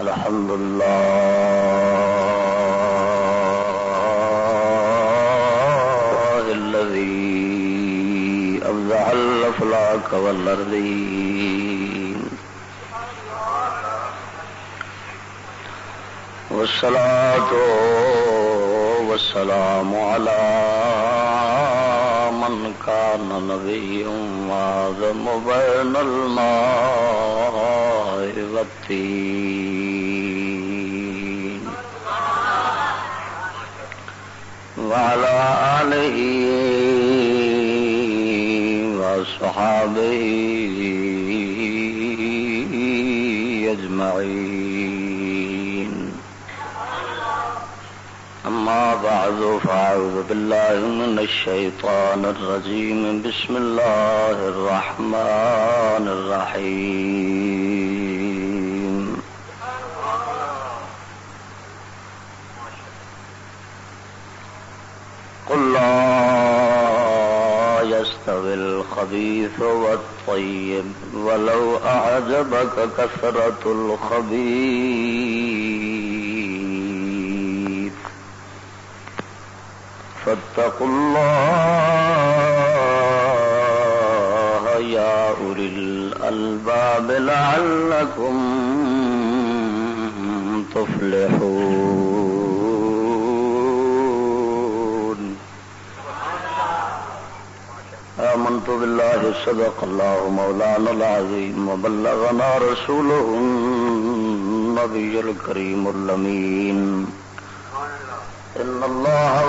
الحمد لله الذي أبزع الأفلاك والأرضين. والصلاة والسلام على من كان نبي وعظم بين الماء والتين وعلى آله وصحابه أجمعين. أما بعد، فأعوذ بالله من الشيطان الرجيم. بسم الله الرحمن الرحيم. الخبيث والطيب. ولو أعجبك كثرة الخبيث. فاتقوا الله يا أولي الألباب لعلكم تفلحون. آمنت بالله صدق الله مولانا العظيم وبلغنا رسوله النبي الكريم اللمين إن الله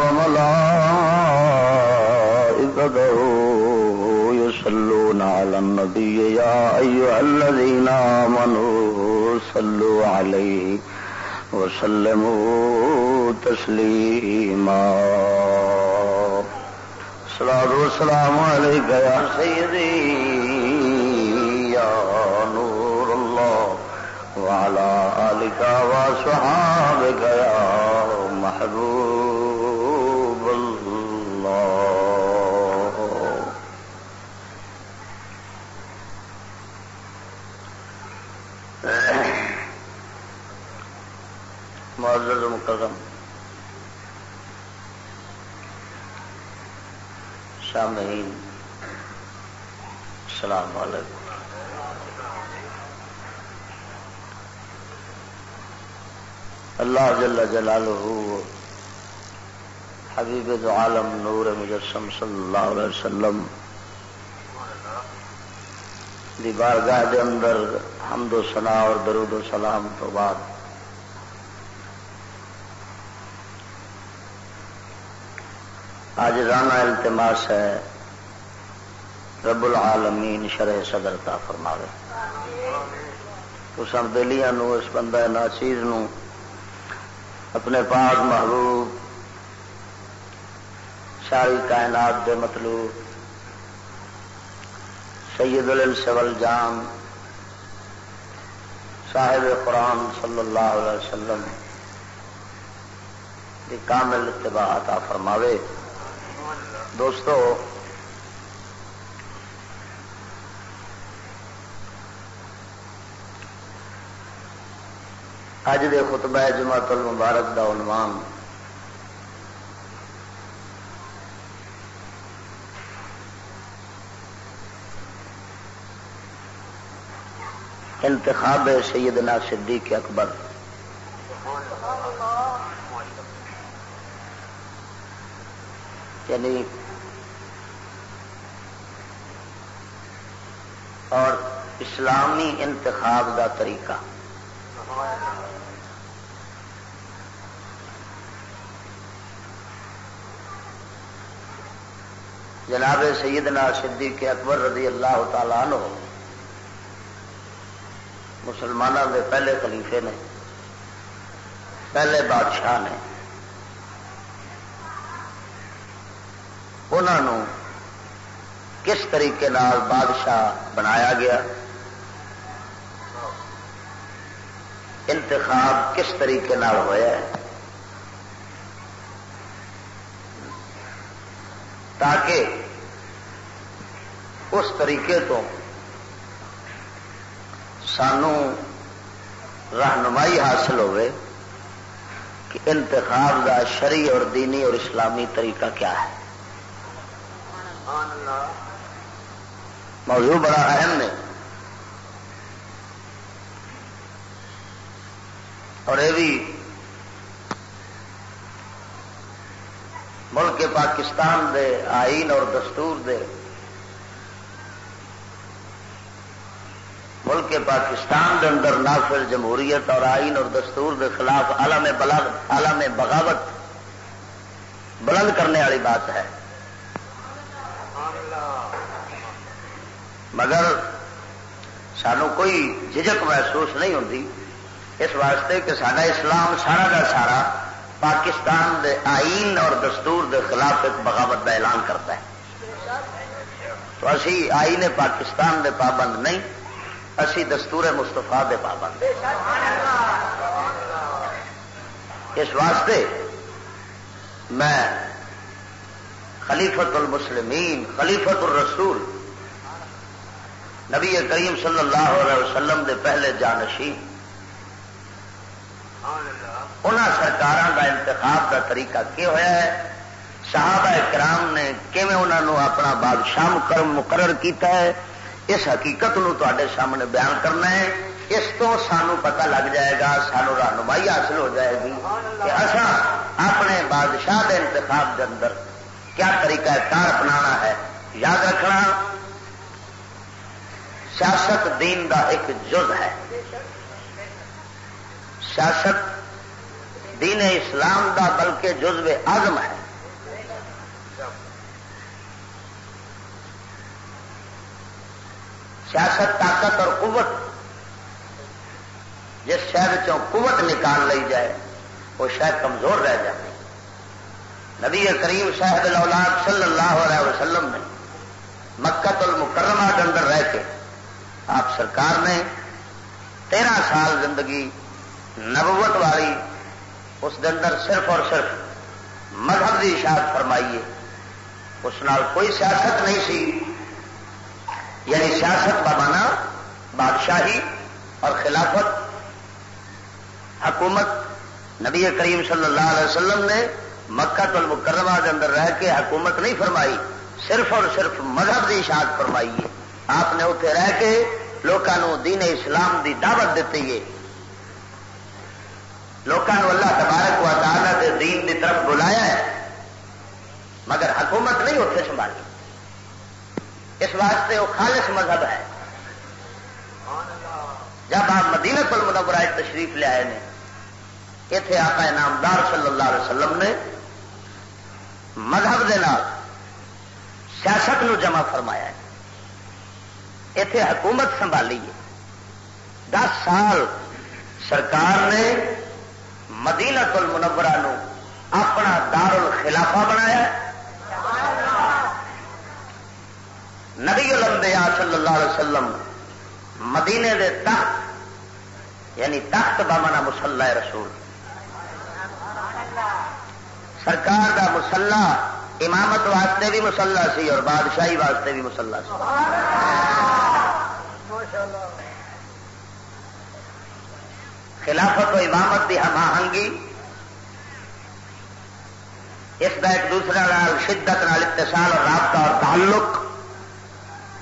وملائكته يصلون على النبي يا أيها الذين آمنوا صلوا عليه وسلموا تسليما. الصلاة والسلام عليك يا سيدي، يا نور الله، وعلى آلك وصحابك يا محبوب الله. معزز مکرم سامعین السلام علیکم۔ اللہ جل جلالہ حبیب دو عالم نور مجسم صلی اللہ علیہ وسلم۔ دی بارگاہ دے اندر حمد و ثنا اور درود و سلام تو بعد آج رانا التماس ہے۔ رب العالمین شرح صدر کا فرماوے۔ اس دلیا اس بندہ ناچیز نو اپنے پاک محبوب، ساری کائنات دے مطلوب، سید الانس والجان، صاحب قرآن صلی اللہ علیہ وسلم کی کامل اتباع عطا فرماوے۔ دوستو اج دے خطبہ جماعت المبارک دا عنوان انتخاب سیدنا صدیق اکبر۔ یعنی اور اسلامی انتخاب دا طریقہ۔ جناب سیدنا صدیق اکبر رضی اللہ تعالی عنہ مسلمانوں کے پہلے خلیفے نے، پہلے بادشاہ نے، انہوں کس طریقے نال بادشاہ بنایا گیا؟ انتخاب کس طریقے نال ہوا ہے؟ تاکہ اس طریقے تو سانو رہنمائی حاصل ہوئے کہ انتخاب کا شری اور دینی اور اسلامی طریقہ کیا ہے۔ موضوع بڑا اہم ہے۔ اور یہ بھی ملک پاکستان دے آئین اور دستور دے ملک پاکستان دے اندر نافذ جمہوریت اور آئین اور دستور دے خلاف عالم بلغ عالم بغاوت بلند کرنے والی بات ہے۔ مگر سانو کوئی جھجک محسوس نہیں ہوتی اس واسطے کہ سارا اسلام سارا کا سارا پاکستان دے آئین اور دستور دے خلاف ایک بغاوت کا اعلان کرتا ہے۔ تو اسی آئین پاکستان دے پابند نہیں، اسی دستور مستفا دے پابند۔ اس واسطے میں خلیفت المسلمین خلیفت الرسول، نبی کریم صلی اللہ علیہ وسلم دے پہلے جانشین ان سرکار کا انتخاب کا طریقہ کیا ہوا ہے؟ صحابہ کرام نے انہوں اپنا بادشاہ مقرر کیتا ہے؟ اس حقیقت تے سامنے بیان کرنا ہے۔ اس تو سانو پتہ لگ جائے گا، سانو رہنمائی حاصل ہو جائے گی کہ اصا اپنے بادشاہ کے انتخاب کے اندر کیا طریقہ کار اپنا ہے؟ یاد رکھنا، سیاست دین دا ایک جز ہے۔ سیاست دین اسلام دا بلکہ جزو آزم ہے۔ سیاست طاقت اور قوت، جس شہر قوت نکال لی جائے، وہ شاید کمزور رہ جائے نبی کریم صاحب الاولاد صلی اللہ علیہ وسلم نے مکت المکرمہ کے اندر رہ کے آپ سرکار نے تیرہ سال زندگی نبوت والی اس اندر صرف اور صرف مذہب کی اشاعت فرمائیے اس نال کوئی سیاست نہیں سی۔ یعنی سیاست بابانا بادشاہی اور خلافت۔ حکومت نبی کریم صلی اللہ علیہ وسلم نے مکہ المکرمہ کے اندر رہ کے حکومت نہیں فرمائی، صرف اور صرف مذہب کی اشاعت فرمائی ہے۔ آپ نے اتنے رہ کے لوگوں دین اسلام کی دعوت دیتی ہے۔ لوگوں اللہ تبارک و تعالی کے دین کی طرف بلایا ہے، مگر حکومت نہیں اتنے سنبھالی۔ اس واسطے وہ خالص مذہب ہے۔ جب آپ مدینہ پل منورہ تشریف لے آئے اتے آقا انعامدار صلی اللہ علیہ وسلم نے مذہب نال سیاست نو جمع فرمایا ہے۔ اتے حکومت سنبھالی ہے۔ دس سال سرکار نے مدینہ المنورہ نو اپنا دار الخلافہ بنایا نبی الانبیاء صلی اللہ علیہ وسلم مدینے دے تخت یعنی تخت بامنا مسلح رسول۔ سرکار دا مسلح امامت واسطے بھی مسلح سی اور بادشاہی واسطے بھی مسلح سی۔ خلافت و امامت کی ہم آہنگی اس کا ایک دوسرے شدت نال اتصال اور رابطہ اور تعلق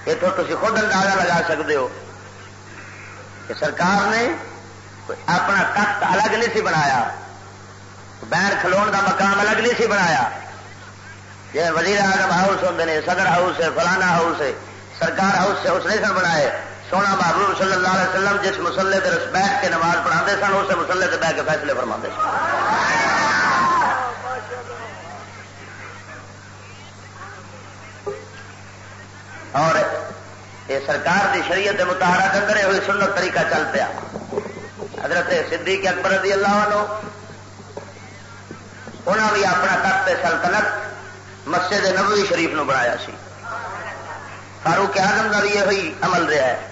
اتوں تھی خود اندازہ لگا سکتے ہو کہ سرکار نے اپنا تخت الگ نہیں سی بنایا، بین کھلو کا مقام الگ نہیں سی بنایا۔ جی وزیر اعظم ہاؤس ہوں نے، صدر ہاؤس ہے، فلانا ہاؤس ہے، سرکار ہاؤس سے اس نے سن بنائے۔ سونا محبوب صلی اللہ علیہ وسلم جس مسلے کے بیٹھ کے نماز پڑھا سن اس مسلے سے بہ کے فیصلے فرما سن۔ اور یہ سرکار کی شریعت متحرہ کے اندر یہ سنت طریقہ چل پیا۔ حضرت صدیق اکبر رضی اللہ عنہ انہوں بھی اپنا تخت سلطنت مسجد نبوی شریف نو بنایا سی۔ فاروق اعظم کا بھی یہ ہوئی عمل رہا ہے۔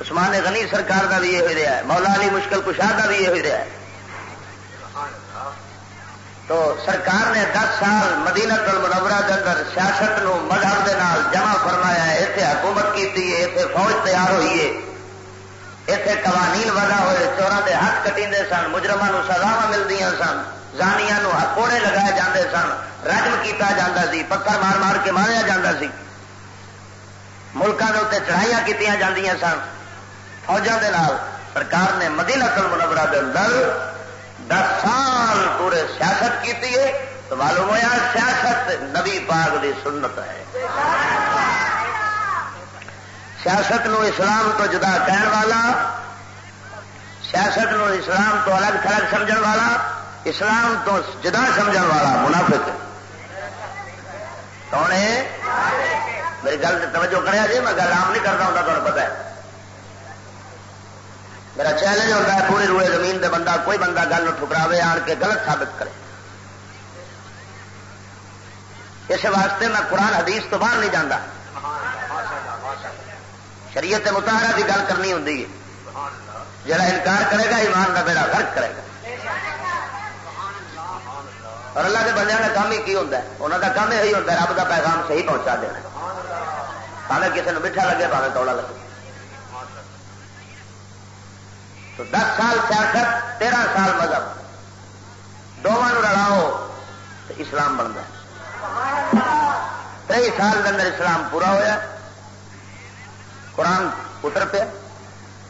عثمان غنی سرکار کا بھی یہ ہوئی رہا ہے، مولا علی مشکل کشاہ کا بھی یہ ہوئی رہا ہے۔ تو سرکار نے دس سال مدینہ المنورہ کے اندر سیاست نو مذہب کے نال جمع فرمایا ہے اتنے حکومت کی اتنے فوج تیار ہوئی ہے۔ اتنے قوانین ودا ہوئے چوروں کے ہاتھ کٹی سن مجرمان سزاوا ملتی سن زانیا کوڑے لگائے جاندے سن، رجم کیتا جاتا سی، پتھر مار مار کے ماریا جاتا سی۔ ملکوں کے اتنے چڑھائیاں کی سن۔ فوجوں کے نال سرکار نے مدینہ منورہ کے اندر دس سال پورے سیاست کی تو معلوم ہوا سیاست نبی پاک دی سنت ہے۔ سیاست نو اسلام تو جدا کہن والا، سیاست نو اسلام تو الگ تھلگ سمجھ والا، اسلام تو جدا سمجھ والا منافق کون ہے؟ میری گل توجہ کرے جی میں گل آم نہیں کرتا ہوں، تمہیں پتا ہے۔ میرا چیلنج ہوتا ہے، پوری روئے زمین دے بندہ، کوئی بندہ گل ٹھکراوے، آن کے غلط ثابت کرے۔ اس واسطے میں قرآن، حدیث تو باہر نہیں جانا شریعت متحرہ کی گل کرنی ہوں جڑا انکار کرے گا، ایمان کا بیڑا فرق کرے گا۔ اور اللہ کے بندے کا کام ہی کی ہوتا ہے؟ انہوں کا کام یہی ہوتا ہے، رب کا پیغام صحیح پہنچا دینا۔ پہلے کسی نے میٹھا لگے پہلے توڑا لگے۔ تو دس سال سیاست تیرہ سال مذہب۔ دونوں رلاؤ تو اسلام بنتا کئی سال کے اندر اسلام پورا ہوا قرآن اتر پہ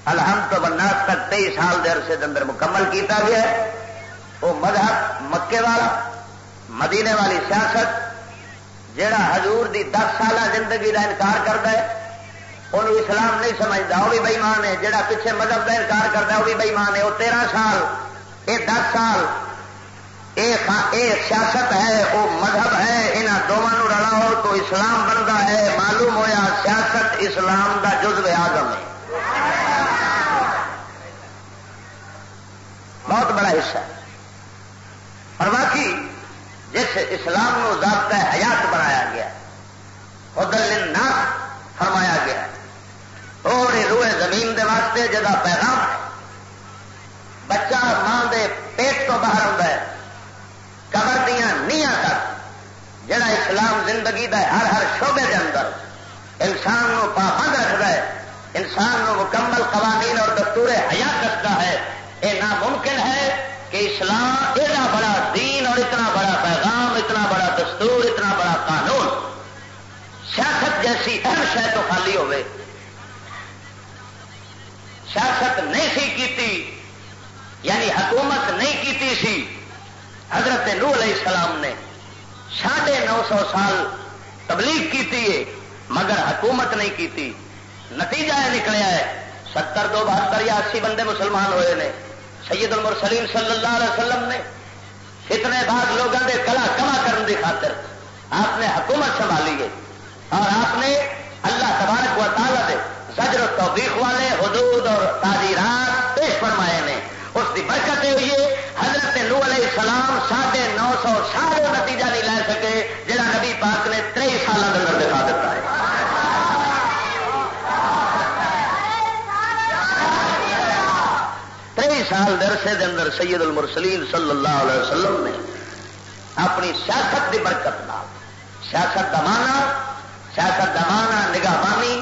الحمد تو بناس تک تئی سال دے عرصے اندر مکمل کیتا گیا ہے۔ وہ مذہب مکے والا، مدینے والی سیاست جہا حضور دی دس سالہ زندگی کا انکار کرتا ہے۔ انہوں اسلام نہیں سمجھتا وہ بھی بئیمان ہے جہاں پیچھے مذہب کا انکار کرتا وہ بھی بئیمان ہے۔ وہ تیرہ سال یہ دس سال یہ سیاست ہے وہ مذہب ہے یہاں دونوں رلاؤ تو اسلام بنتا ہے۔ معلوم ہویا سیاست اسلام کا جزو آزم ہے۔ بہت بڑا حصہ ہے۔ اور باقی، جس اسلام نو ضابطہ حیات بنایا گیا ادل فرمایا گیا تھوڑی روئے زمین دے واسطے جا پیغام بچہ ماں دے پیٹ تو باہر آتا ہے۔ قبر دیا نیاں تک جڑا اسلام زندگی دا ہر ہر شعبے کے اندر انسان نو پابند رکھتا ہے، انسان نو مکمل قوانین اور دستور حیات رکھتا ہے۔ یہ ناممکن ہے کہ اسلام اتنا بڑا دین اور اتنا بڑا پیغام، اتنا بڑا دستور، اتنا بڑا قانون سیاست جیسی اہم شہ تو خالی ہوئے۔ سیاست نہیں سی کیتی یعنی حکومت نہیں کیتی سی، حضرت نو علیہ السلام نے ساڑھے نو سو سال تبلیغ کی مگر حکومت نہیں کی نتیجہ یہ نکلیا ہے، ستر دو بہتر یا اسی بندے مسلمان ہوئے نے۔ سید المرسلیم صلی اللہ علیہ وسلم نے اتنے بعد لوگوں کے کلا کما کرنے کی خاطر آپ نے حکومت سنبھالی ہے۔ اور آپ نے اللہ تبارک و تعالیٰ دے زجر و توفیق والے حدود اور تعزیرات پیش فرمائے نے اس کی برکت ہوئی ہے حضرت نو علیہ السلام ساڑھے نو سو سال نتیجہ نہیں لے سکے جہاں نبی پاک نے تری سالوں کے اندر دکھا دیتا ہے۔ تری سال درسے دے اندر سید المرسلین صلی اللہ علیہ وسلم نے اپنی سیاست کی برکت نال، سیاست دمانا سیاست دمانا نگاہ بانی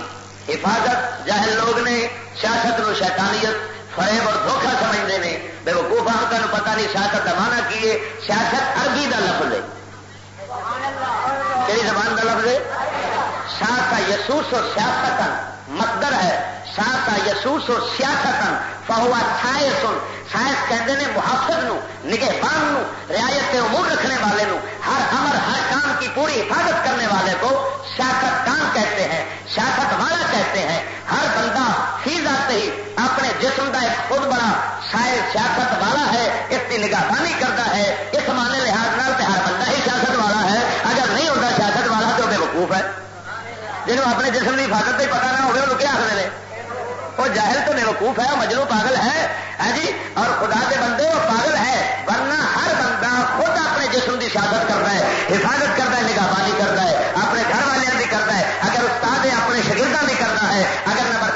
حفاظت، جاہل لوگ نے، سیاست نو شیطانیت فریب اور دھوکھا سمجھتے ہیں۔ بے وقوفا کا پتا نہیں سیاست کا مانا کی ہے۔ سیاست عربی کا لفظ ہے۔ کہڑی زبان کا لفظ ہے؟ سا یسوس اور سیاست مقدر ہے۔ سا یسوس و سیاست فہوا چھائے سن سائنس کہتے ہیں محافظ نو، نگہبان نو، رعایت امور رکھنے والے نو۔ ہر امر، ہر کام کی پوری حفاظت کرنے والے کو سیاست کام کہتے ہیں سیاست والا کہتے ہیں۔ ہر بندہ فی ذات ہی اپنے جسم کا ایک خود بڑا شاید سیاست والا ہے، اس کی نگاہبانی کرتا ہے۔ اس معنی لحاظ نال ہر بندہ ہی سیاست والا ہے۔ اگر نہیں ہوتا سیاست والا تو بے وقوف ہے۔ جنہوں اپنے جسم کی حفاظت کا پتا نہ ہوگا وہ کیا آخر وہ جاہل تو بے ہے مجلو پاگل ہے۔ ہاں جی؟ اور خدا کے بندے وہ پاگل ہے، ورنہ ہر بندہ خود اپنے جسم کی شادت کرتا ہے، حفاظت کرتا ہے نگاہ نگاہبانی کرتا ہے، اپنے گھر والوں کی کرتا ہے۔ اگر استاد اپنے شگردوں کی کرتا ہے، اگر نمبر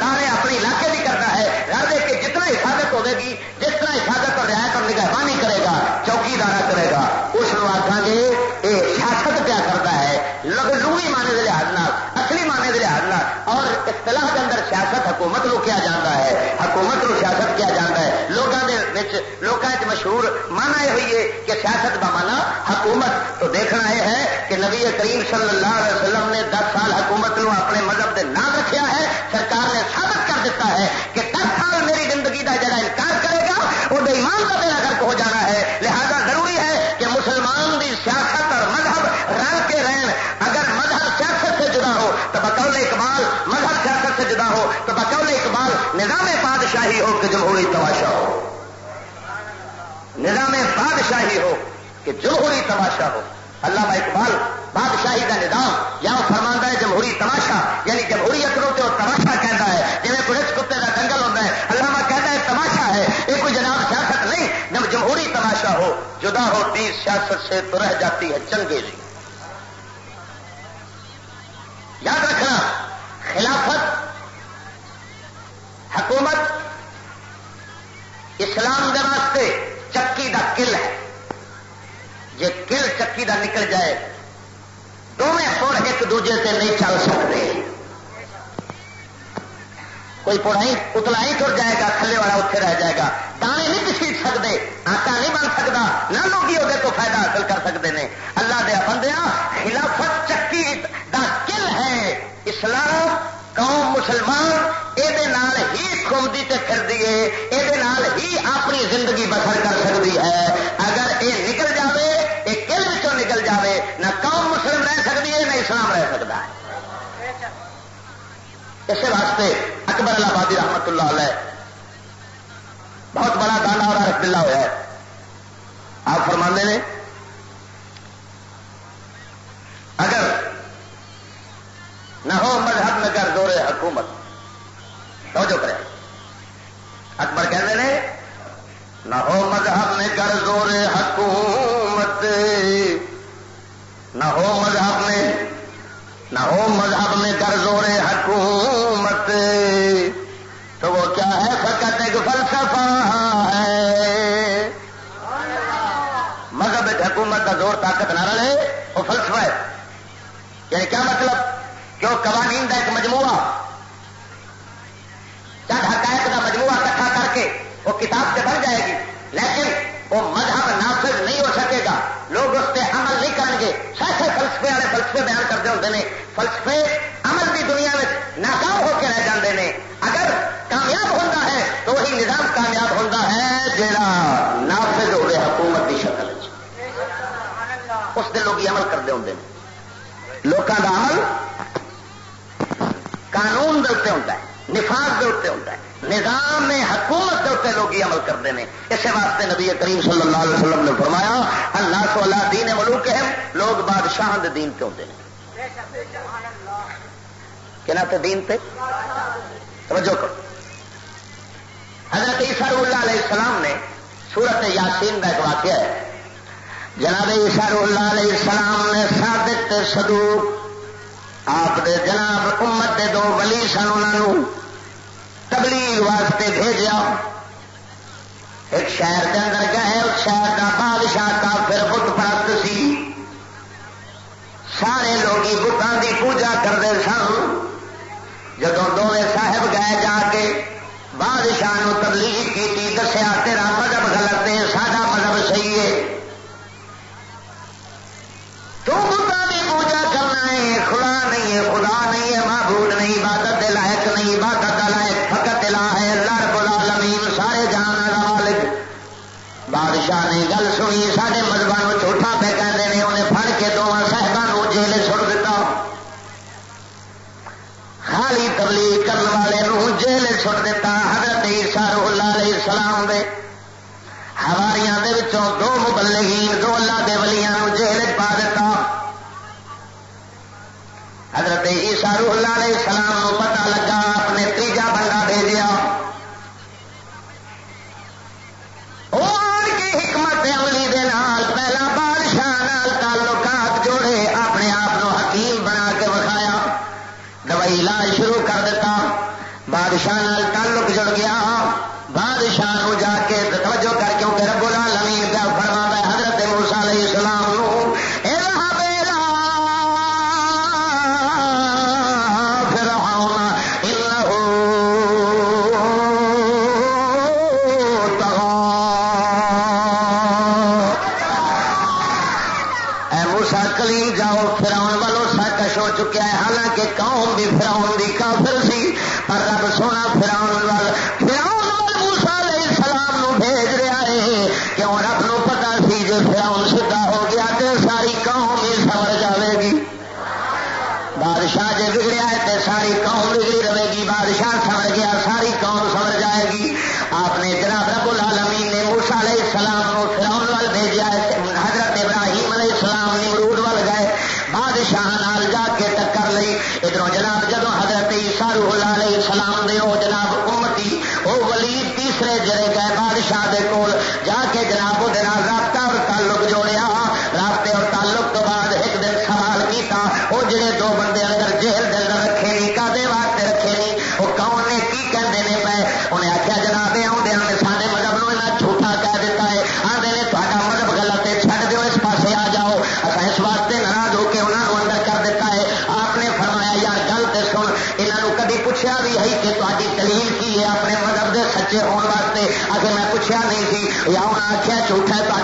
حکومت نو کیا جاتا ہے؟ حکومت نو سیاست کیا جاتا ہے؟ لوگوں کے لوگوں مشہور مانا یہ ہوئی ہے کہ سیاست کا مانا حکومت۔ تو دیکھنا یہ ہے کہ نبی کریم صلی اللہ علیہ وسلم نے دس سال حکومت نو اپنے مذہب کے نام رکھا ہے۔ سرکار نے ثابت کر دیتا ہے کہ بادشاہی ہو کہ جمہوری تماشا ہو۔ نظام بادشاہی ہو کہ جمہوری تماشا ہو۔ اللہ اقبال بادشاہی کا نظام یا فرماندہ ہے جمہوری تماشا یعنی جمہوریت رو تو تماشا کہتا ہے۔ جی پولیس کتے کا دنگل ہوتا ہے اللہ کہتا ہے تماشا ہے۔ یہ کوئی جناب سیاست نہیں جب جمہوری تماشا ہو۔ جدا ہوتی سیاست سے تو رہ جاتی ہے چنگیزی۔ یاد رکھنا، خلافت، حکومت اسلام کے واسطے چکی دا کل ہے۔ جی کل چکی دا نکل جائے دونوں پڑ ایک دوجے سے نہیں چل سکتے۔ کوئی پڑا ہی اتلا ہی تر جائے گا تھلے والا اتنے رہ جائے گا۔ دانے نہیں کسی سکتے آٹا نہیں بن سکتا، نہ لوگ وہ تو فائدہ حاصل کر سکتے ہیں اللہ دیا بندیا خلافت چکی دا کل ہے۔ اسلام، قوم مسلمان یہ ہی کھومتی تے پھر دیے یہ ہی اپنی زندگی بسر کر سکتی ہے۔ اگر یہ نکل جائے یہ کل نکل جائے نہ قوم مسلم رہ سکتی ہے، نہ اسلام رہ سکتا ہے۔ اسی واسطے اکبر اللہ بادی رحمت اللہ علیہ بہت بڑا دانا اور رکھ دلہ ہوا ہے۔ آپ فرمانے نے، اگر نہ ہو مذہب میں کر دورے حکومت توجہ کرے اکبر کہتے ہیں، نہ ہو مذہب میں کر زور حکومت، نہ ہو مذہب میں، نہ ہو مذہب میں کر زور حکومت۔ تو وہ کیا ہے؟ فقط ایک فلسفہ ہے۔ مذہب ایک حکومت کا زور، طاقت نہ رہے، وہ فلسفہ ہے۔ یعنی کیا مطلب؟ کہ وہ قوانین کا ایک مجموعہ۔ چند حقائق کا مجموعہ کٹھا کر کے وہ کتاب سے بن جائے گی، لیکن وہ مذہب نافذ نہیں ہو سکے گا۔ لوگ اس پہ عمل نہیں کریں گے۔ سیسے فلسفے والے فلسفے بیان کرتے ہوتے ہیں۔ فلسفے عمل کی دنیا میں ناکام ہو کے رہ جاتے ہیں۔ اگر کامیاب ہوتا ہے تو وہی نظام کامیاب ہوتا ہے جہاں نافذ ہو رہے حکومت کی شکل اس دن لوگ عمل کرتے ہوں لوگوں کا عمل قانون دلتے ہوتا ہے۔ نفاذ دے ہوتا ہے، نظام میں حکومت کے اتنے لوگ عمل کرتے ہیں۔ اسی واسطے نبی کریم صلی اللہ علیہ وسلم نے فرمایا اللہ سو اللہ دین ملوک ہے لوگ بادشاہ دے دین پہ ہوتے ہیں۔ کہنا تے دین پہ توجہ کرو۔ حضرت عیسیٰ اللہ علیہ السلام نے سورت یاسین کا ایک واقعہ ہے۔ جناب عیسیٰ اللہ علیہ السلام نے صادق صدوق آپ دے جناب امت دے دو ولی سن انہوں تبلیغ واسطے بھیجا ایک شہر کے اندر گئے اس شہر کا بادشاہ کا پھر بت پرست سی۔ سارے لوگ بتان کی پوجا کرتے سن۔ جب دونوں صاحب گئے جا کے بادشاہ تبلیغ کی دسیا، تیرا مذہب غلط ہے سارا مذہب صحیح ہے تو بتا کی پوجا کرنا ہے خدا نہیں ہے، خدا نہیں ہے، معبود نہیں، عبادت دے لائق نہیں، عبادت لائق فقط الہ ہے، اللہ رب العالمین، سارے جہان جان مالک۔ بادشاہ نے گل سنی سارے مذہب چھوٹا پہ کہتے ہیں انہیں پڑ کے دونوں صاحبان جیل چھوڑ دیتا خالی تبلیغ کرنے والے جیل چھوڑ دیتا حضرت عیسیٰ اللہ علیہ السلام دے۔ ہواریاں دے وچوں دو مبلغین، دو اللہ دے ولیاں جیل پا دیتا حضرت اللہ علیہ السلام کو پتا لگا، اپنے تیجا بندہ بھیجا کی حکمت عملی دے نال، پہلا بادشاہ نال تعلقات جوڑے، اپنے آپ کو حکیم بنا کے بکھایا دوائی علاج شروع کر دیتا۔ بادشاہ نے جناب وہ رابطہ اور تعلق جوڑیا رابطے اور تعلق چوکھا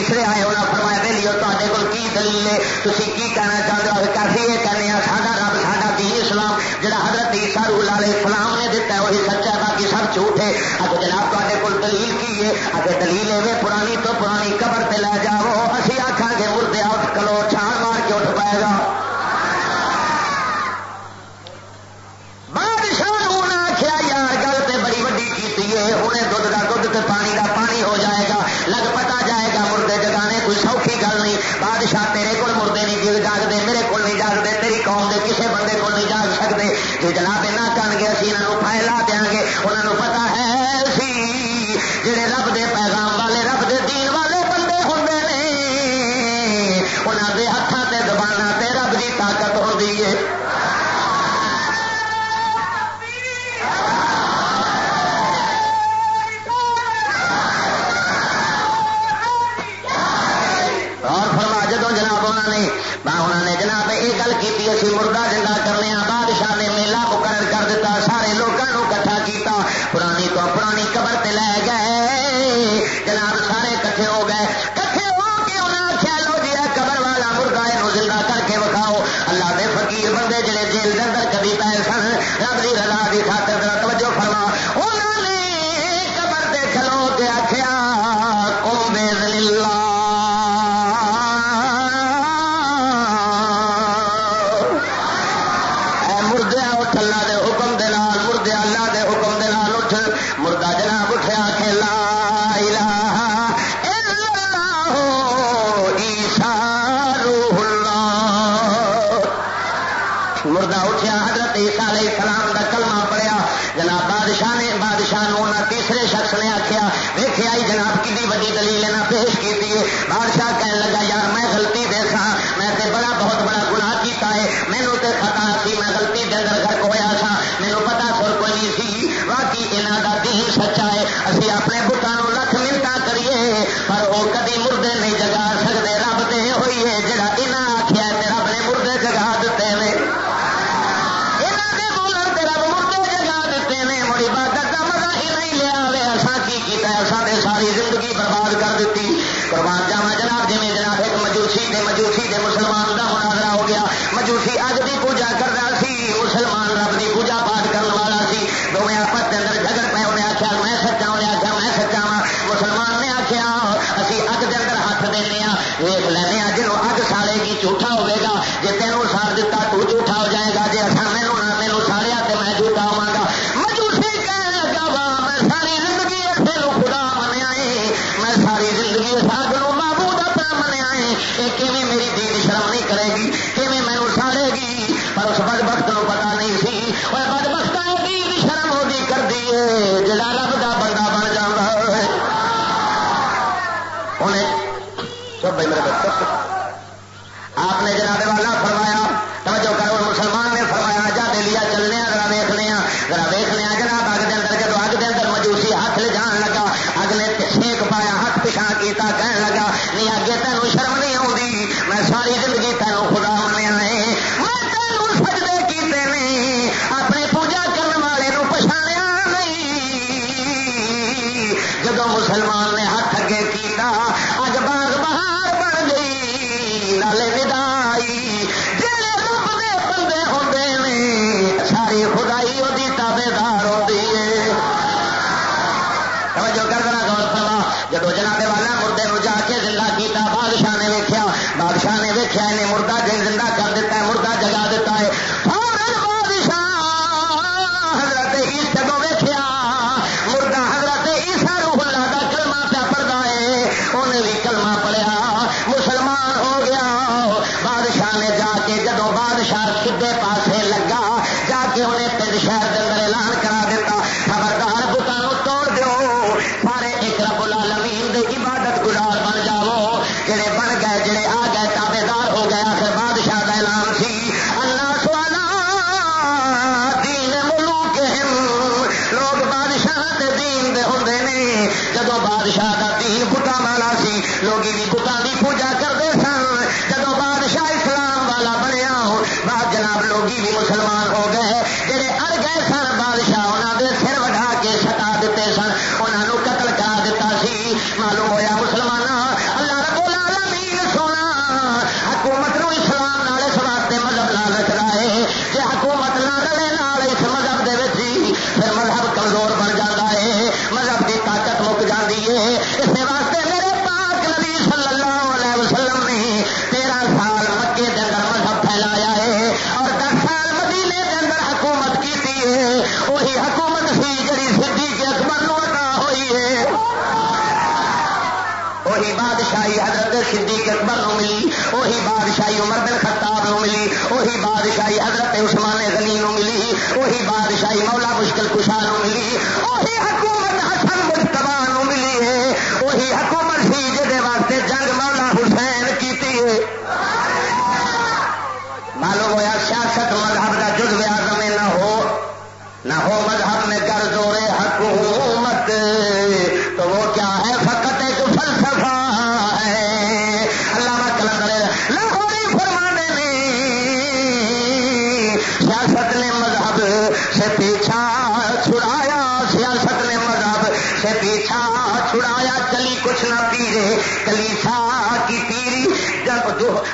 تیسرے آئے ہونا فرمایا دے لیو تے کو کی دلیل ہے? تھی کی کہنا چاہتے ہو? کافی یہ کہنے ہاں, ساڈا رب، ساڈا دین اسلام جہاں حضرت عیسیٰ روح علیہ السلام نے دتا ہے، وہی سچا باقی سب جھوٹ ہے. اگر جناب تے کو دلیل کی ہے؟ اگر دلیل ہے پرانی تو پرانی قبر تے لے جاؤ، اسی آخان گے، مردے اٹھ کلو، چھان مار کے اٹھ پائے گا۔ پاک اللہ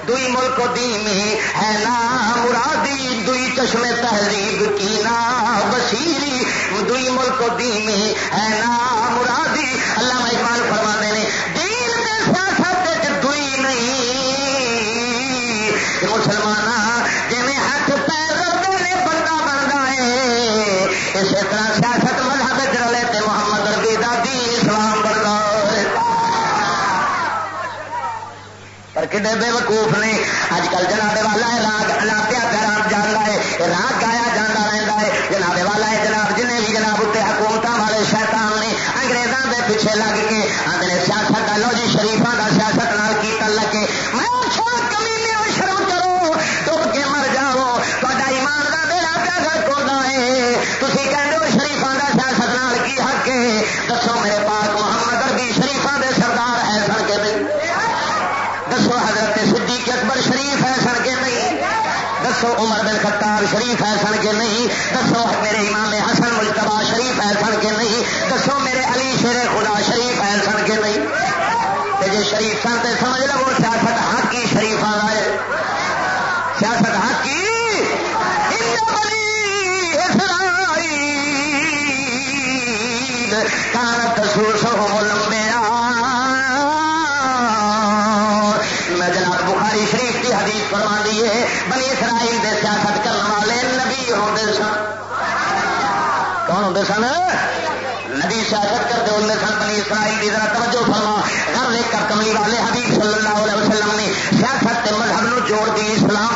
دئی ملک دینی ہے نا مرادی دئی چشمے تہذیب کی نا بشیری دئی ملک دینی ہے نا مرادی۔ اللہ اقبال فرما نے، دین نہیں۔ مسلمان جی ہاتھ پیر بندہ بنتا ہے۔ اسی طرح کتنے بے وقوف نے اج کل جناب والا ہے راگ الاپیا کرام جانا ہے راگ گایا جانا رہتا ہے جناب والا ہے جناب جنہیں بھی جناب اتنے حکومت والے شیطان نے انگریزوں کے پیچھے لگ کے اگلے سیاست دسو، عمر بن خطاب شریف ہے سن کے نہیں، دسو، میرے امام حسن ملتبا شریف ہے سن کے نہیں، دسو، میرے علی شیر خدا شریف ہے سن کے نہیں۔ جی شریف سن تو سمجھ لو سیاست حق ہی شریف آ رہا ہے سیاست حق ہی کانت سو لمبا اسرائیل کی ذرا توجہ فرما۔ ہر ایک کر کملی والے حبیب صلی اللہ علیہ وسلم نے سیاست مذہب نو جوڑ دی اسلام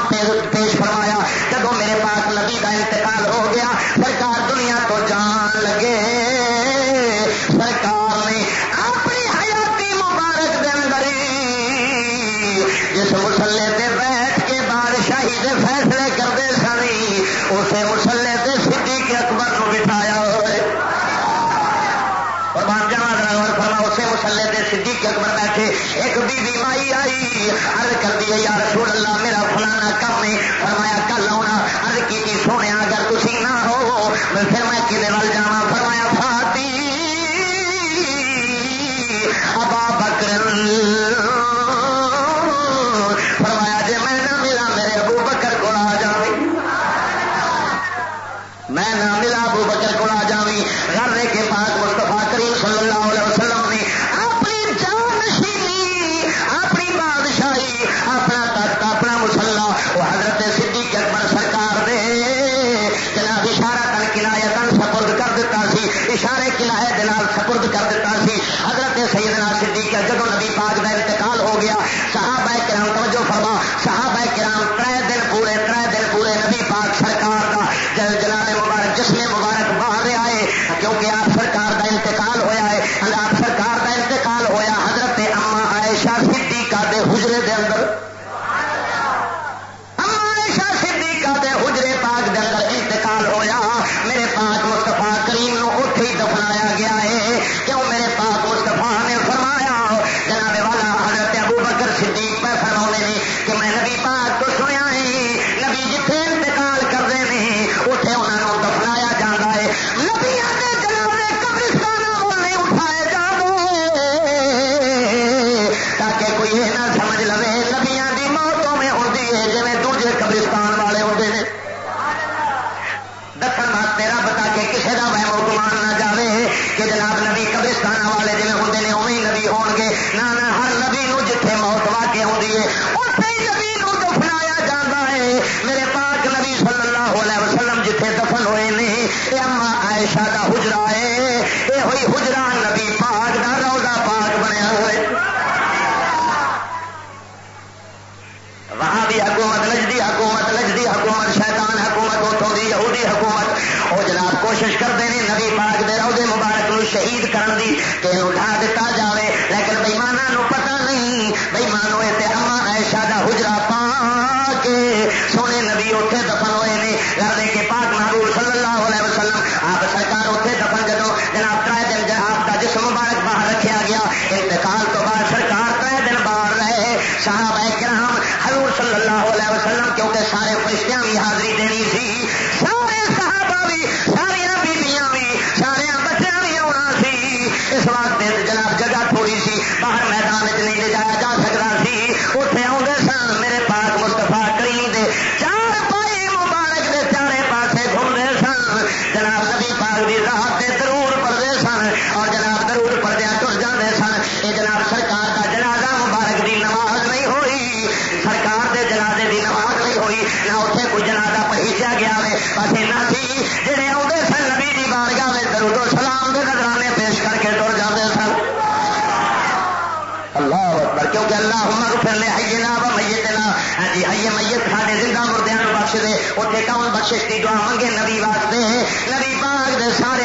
پھر لے آئیے نا با میت نا۔ ہاں جی آئیے میت سارے زندہ مردے بخش دے۔ اتنے کون بخش کی دعا منگے نبی واسطے نبی باغ دے سارے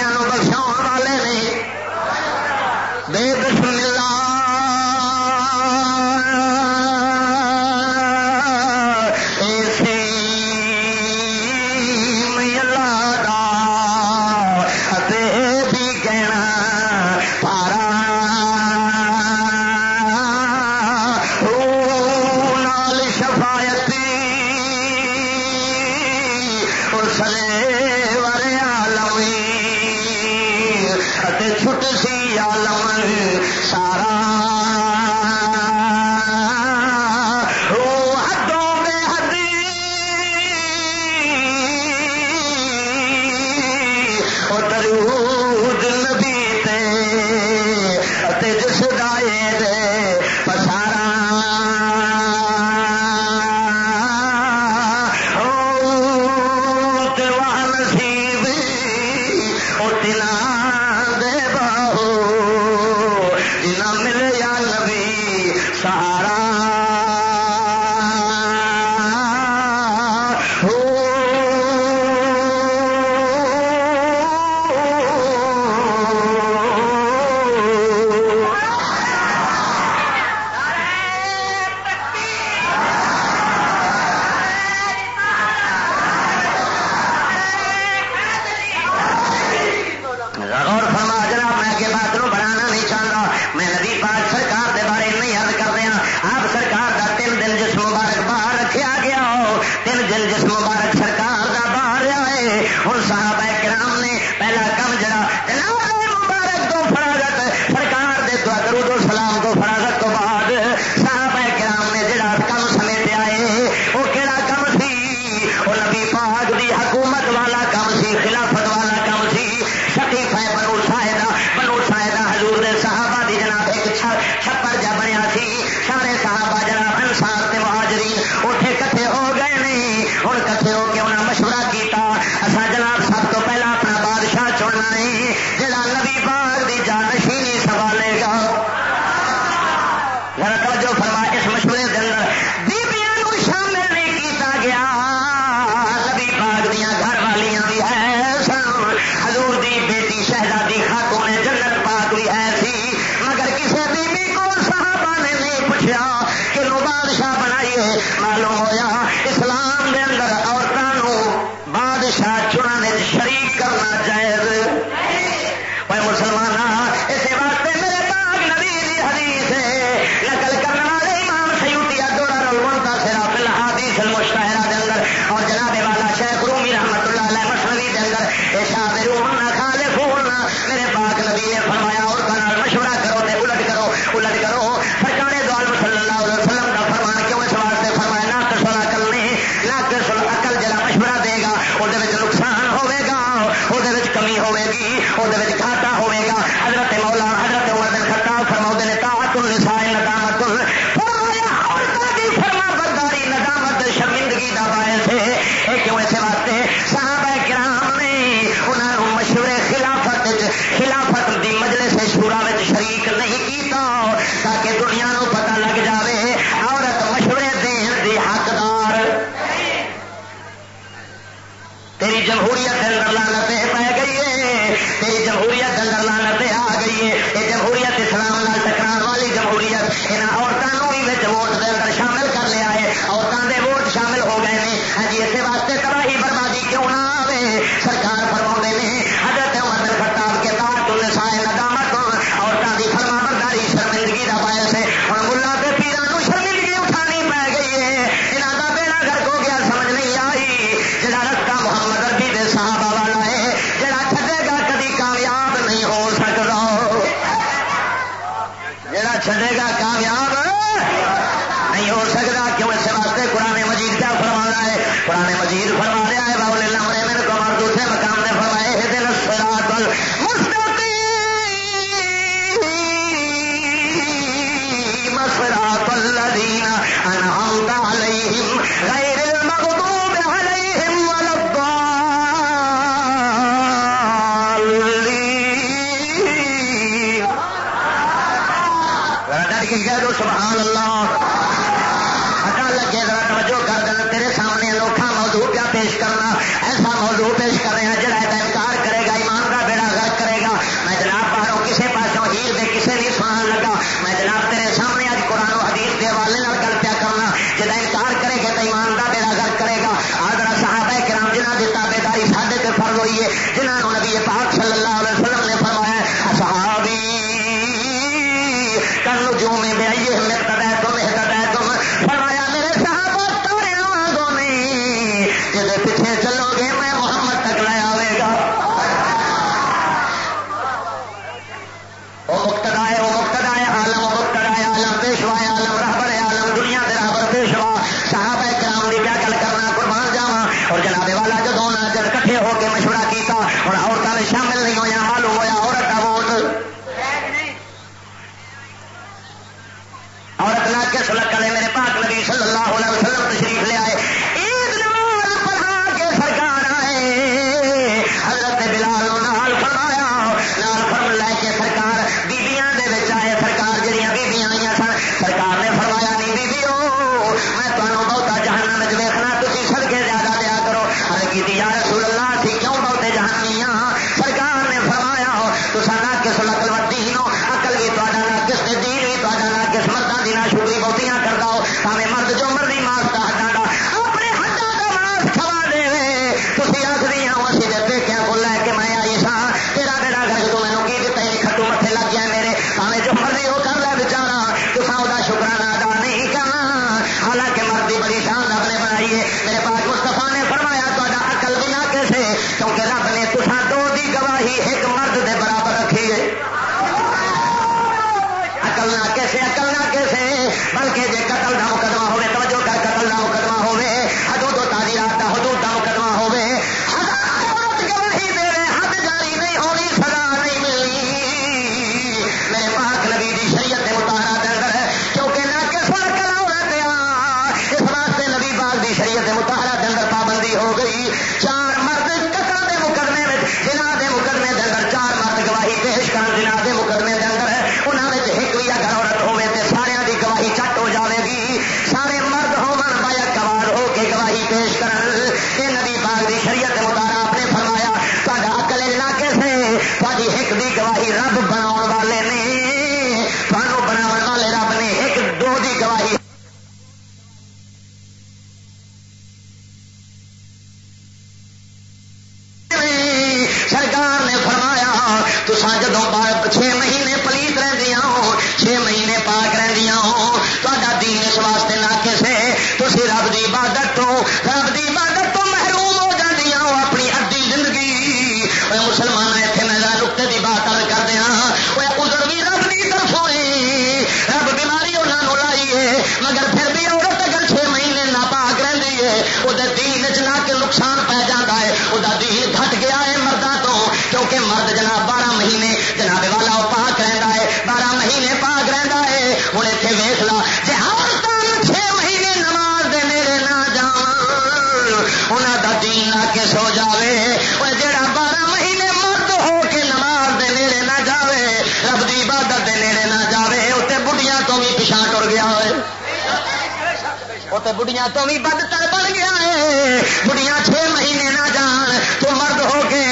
بڑھیا تو بھی بد تر بن گیا ہے۔ بڑھیا چھ مہینے نہ جان، تو مرد ہو کے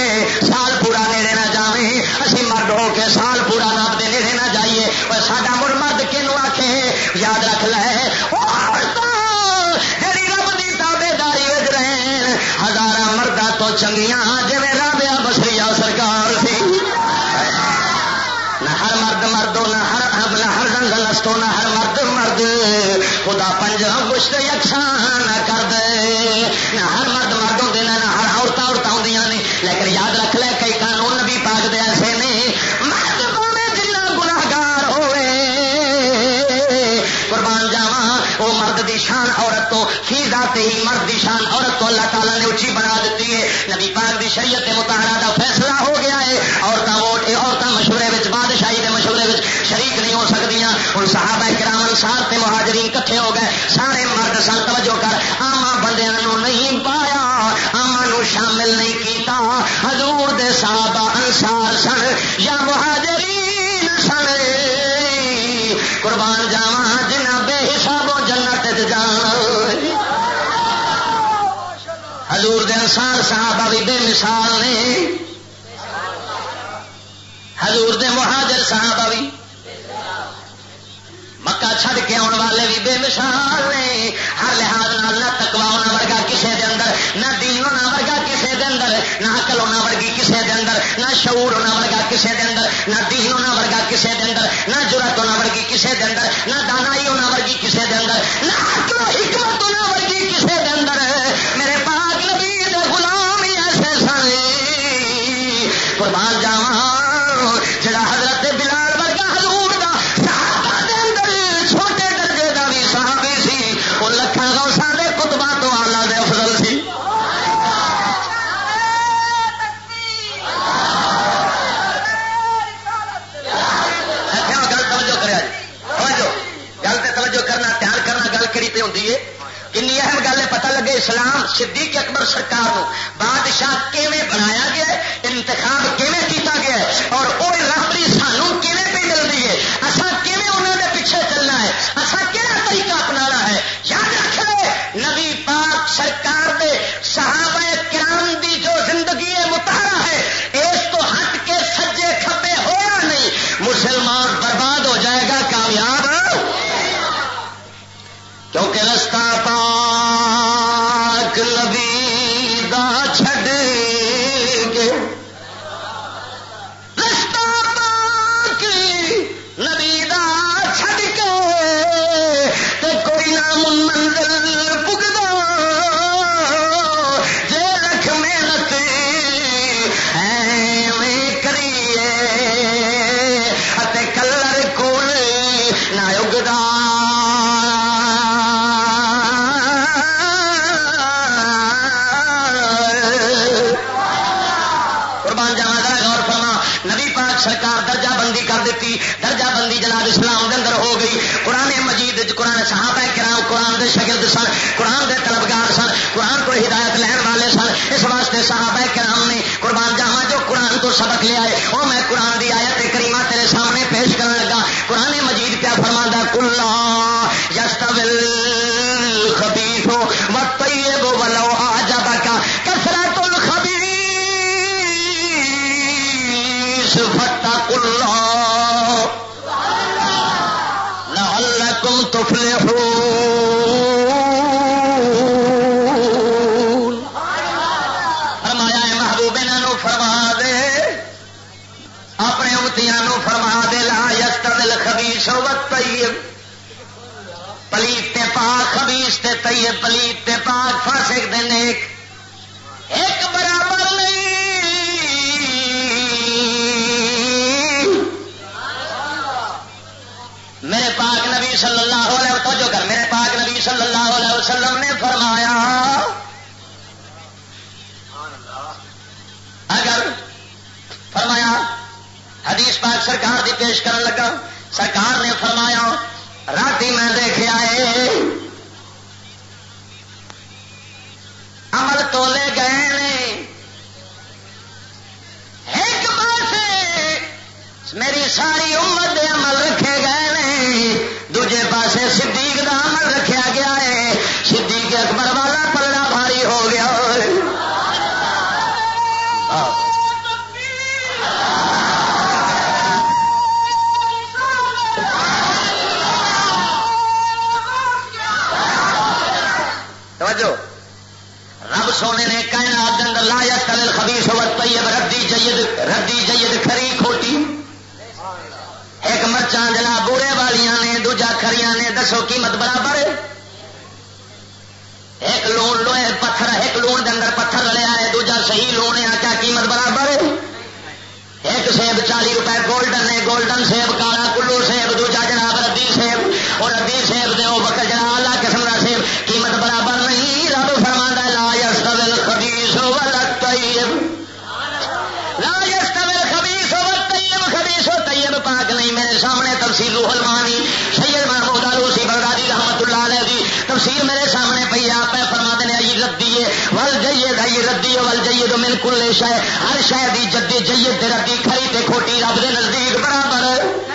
سال پورا نیڑے نہ جائیں اسی مرد ہو کے سال پورا نام دے نیڑے نہ جائیے۔ اور ساڈا مڑ مرد کنو آ یاد رکھ لے۔ جی رب کی تابے داری رہے ہزار مردہ تو چنگیاں خدا پنج گشت یکساں نہ کر دے۔ نہ ہر مرد مرد ہوں نہ ہر عورت عورت آدی نے۔ لیکن یاد رکھ لے کئی قانون بھی پاک دے ایسے نے۔ مرد پاوے جنا گناگار ہوئے۔ قربان جاوا وہ مرد دی شان عورت تو، فی ذات ہی مرد دی شان عورت تو اللہ تعالیٰ نے اچھی بنا دیتی ہے۔ نبی پاک دی شریعت متحرہ دا فیصلہ ہو گیا ہے۔ عورتیں ووٹ عورتیں مشورے بادشاہی شریک نہیں ہو سکتی ہوں صحابہ کرام انسار تے مہاجرین کٹھے ہو گئے۔ سارے مرد سن توجہ کر۔ آما بندیاں نہیں پایا۔ آما نو شامل نہیں کیتا۔ حضور دے صحابہ انسار سن یا مہاجرین سن۔ قربان جاوا جنہ بے حسابوں جنت جان۔ حضور دے انسار صحابہ بھی بے مثال نے۔ حضور دے مہاجر صحابہ بھی مکہ چھڈ کے آنے والے بھی بے مثال نے۔ ہر لحاظ نہ تکوا ہونا ورگا کسی دے اندر، نہ دین ہونا ورگا کسی دے اندر، نہ عقل ہونا ورگی کسی دے اندر، نہ شعور ہونا ورگا کسی دے اندر، نہ دین ہونا ورگا کسی دے اندر، نہ جرت ہونا ورگی کسی دے اندر، نہ دانائی ہونا ورگی کسی دے اندر، نہ عقل و حکمت ہونا ورگی کسی دے اندر۔ میرے پاک نبی دے غلام ایسے سن۔ قربان جاواں، جڑا حضرت صدیق سرکار بادشاہ کیویں بنایا گیا یعنی انتخاب کیویں کیتا گیا اور وہ پلیت پاک نبی صلی اللہ علیہ توجہ کر، میرے پاک نبی صلی اللہ علیہ وسلم نے فرمایا، اگر فرمایا، حدیث پاک سرکار دی پیش کرنے لگا۔ سرکار نے فرمایا، رات میں دیکھا ہے عمل تولے گئے ایک پاس میری ساری امت دوجے پاسے صدیق دا عمل رکھا گیا ہے۔ صدیق اکبر والا پلڑا بھاری ہو گیا۔ توجہ۔ رب سونے نے کہنا دن لا کل خبیس وقت طیب ردی جید ردی جید کھری کھوٹی۔ ایک مرچاں جلا بوڑے والیاں نے، دوجا کھریاں نے، دسو قیمت برابر ایک لون لوہے پتھر، ایک لون دے اندر پتھر لیا ہے، دوجا صحیح لون ہے کیا قیمت برابر ہے؟ ایک سیب چالی روپے گولڈن ہے، گولڈن سیب، کالا کلو سیب، دوجا جناب ردی سیب، اور ردی سیب دے وہ بکر جناب پاک نہیں، میرے سامنے تفصیل المانی سید محمود آلوسی بغدادی رحمت اللہ علیہ دی تفصیل میرے سامنے پی آپ فرما دینے آئی ردیے ہے۔ ول جیے گئی ردی ول جیے تو من کل شہ ہر شہ دی جدی جیے ردی کھری تے کھوٹی، رب دے نزدیک برابر۔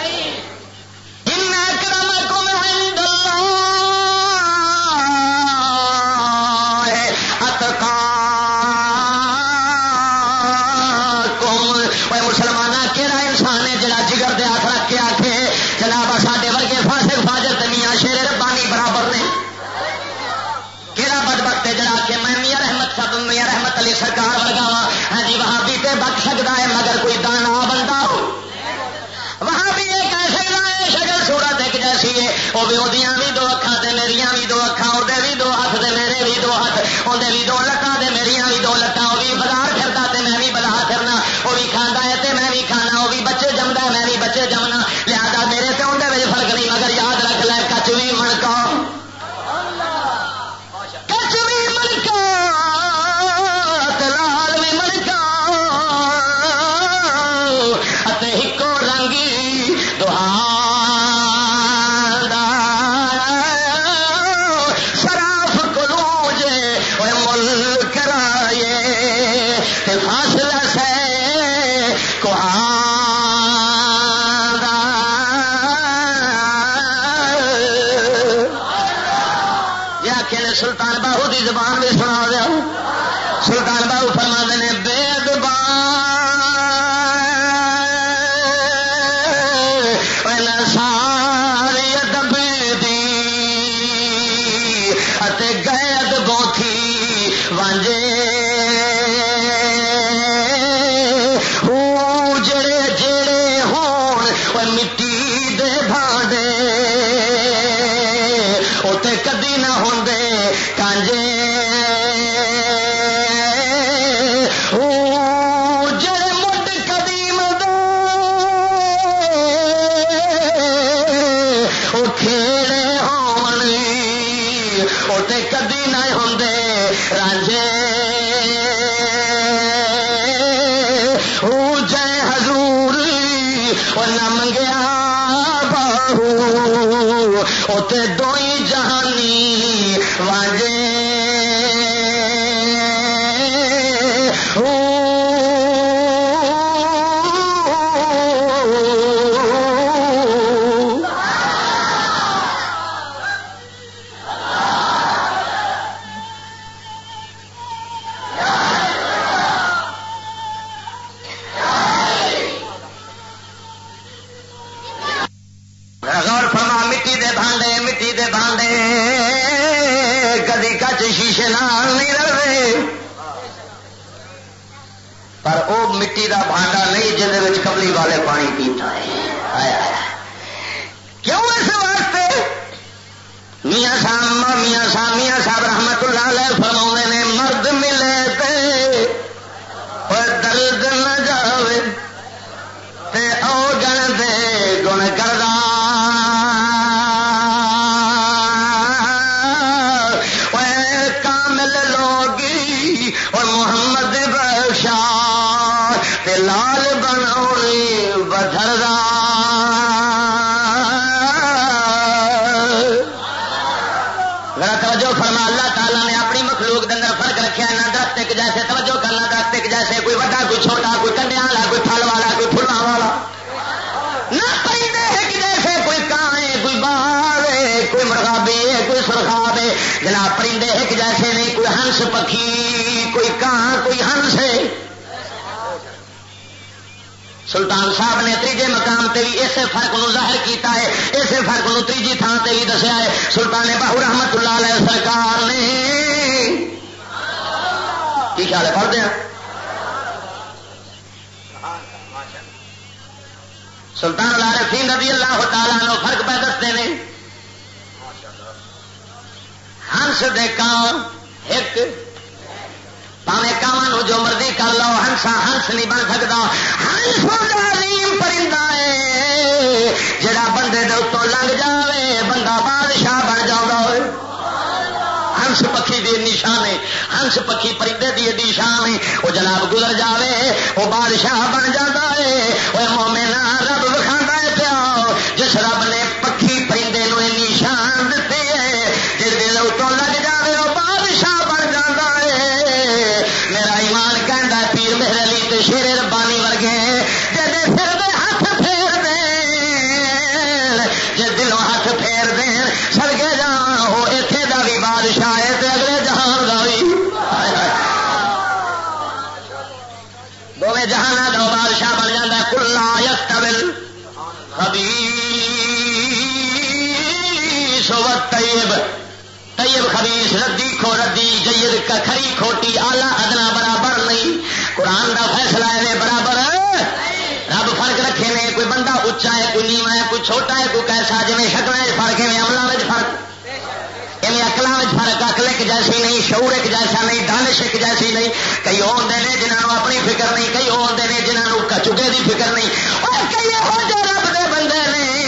تعالیٰ نے اپنی مخلوق کے اندر فرق رکھا نہ درخت ایک جیسے، توجہ کرنا درخت ایک جیسے، کوئی وڈا، کوئی چھوٹا، کوئی کنڈیا والا، کوئی پھل والا، کوئی پھلا والا۔ نہ پرندے ایک جیسے، کوئی کان کوئی باہر کوئی مرغابی کوئی سرخاب جناب، پرندے ایک جیسے نہیں، کوئی ہنس پکھی، کوئی کان کوئی ہنس۔ ہے سلطان صاحب نے تیجے مقام تے بھی اسے فرق نو ظاہر کیتا ہے، اسے فرق نو تیجی تھان تے بھی دسیا ہے۔ سلطان بہو رحمت اللہ علیہ سرکار نے۔ کی خیال ہے پڑھ دیا سلطان العارفین رضی اللہ تعالیٰ نو فرق پہ دستے ہیں ہنس دے کان ایک پاوے کان جو مرضی کر لو ہنسا ہنس نہیں بن سکتا ہنس پرندہ ہے جڑا بندے دے اتوں لنگ جاوے، بندہ بادشاہ بن جاؤ ہنس پکھی دی نشان ہے ہنس پکھی پرندے دی دی شان ہے وہ جناب گزر جاوے وہ بادشاہ بن جاتا ہے وہ مومنا رب وکھا ہے پیا۔ جس رب نے طیب خبیس ردی کھو ردی، جید کھری کھوٹی، آلہ ادنا برابر نہیں۔ قرآن دا فیصلہ ہے برابر۔ رب فرق رکھے نے کوئی بندہ اچا ہے، کوئی نیوا ہے، کوئی چھوٹا ہے، کوئی کیسا جی شکل فرق ہے عملہ میں فرق۔ ایویں اکلوں میں فرق اکل ایک جیسی نہیں، شعور ایک جیسا نہیں، دانش ایک جیسی نہیں۔ کئی وہ ہوتے ہیں جنہوں اپنی فکر نہیں، کئی وہ ہوتے ہیں جنہوں چگے کی فکر نہیں۔ اور کئی رب دے بندے نے،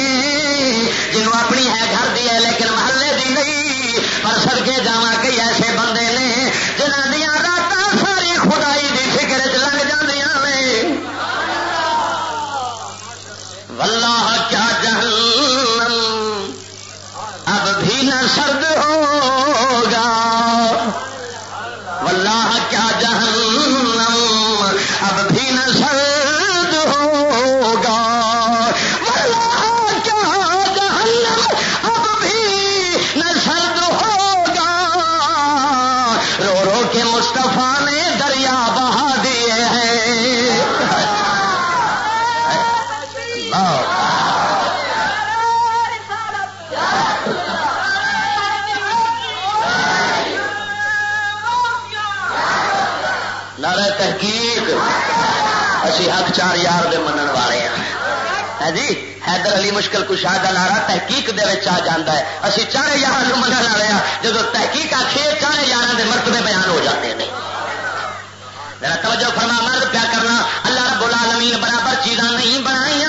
جنہوں اپنی ہے گھر دی ہے لیکن محلے دی نہیں۔ پر سڑکے جا کئی ایسے بندے نے جنہ دیا رات ساری خدائی دی فکر چ لگ جی واللہ، کیا جہنم۔ اب بھی نہ سرد ہو۔ ہے جی حیدر علی مشکل کشاہ کا نعرہ تحقیق دے آ جاتا ہے۔ اسی چارے یار منن والے ہیں جب تحقیق آخے چارے یار دے مرتبے بیان ہو جاتے ہیں میرا توجہ فرما، مرد پیا کرنا، اللہ رب العالمین برابر چیزاں نہیں بنائی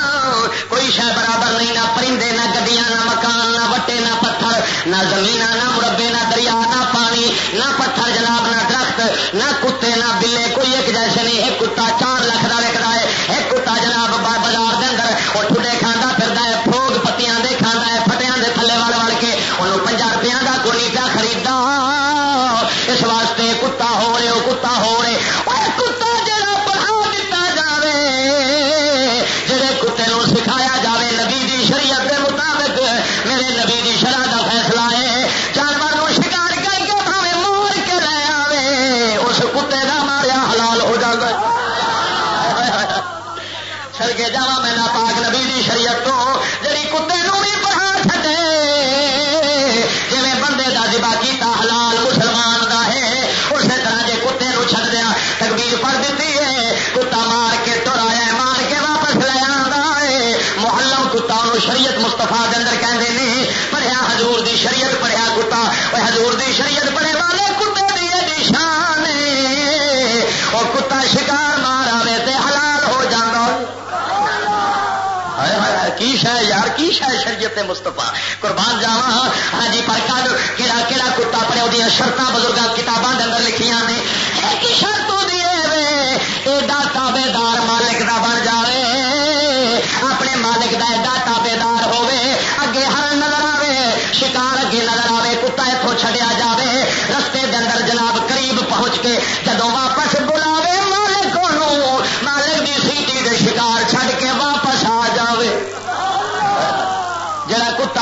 کوئی شہ برابر نہیں، نہ پرندے، نہ گڈیاں، نہ مکان، نہ وٹے، نہ پتھر، نہ زمین نہ مربے، نہ دریا، نہ پانی، نہ پتھر جناب، نہ درخت، نہ کتے، نہ بلے، کوئی ایک جیسے نہیں، ایک کتا، چار لاکھ شریعت مستفا قربان جاوا ہاں جی پر کل کہڑا کہڑا کتا پڑے وہ شرط بزرگ کتابوں کے اندر لکھیاں نے۔ ایک شرط ایڈا تابے دار مالک دا بن جائے اپنے مالک دا ایڈا تابے دار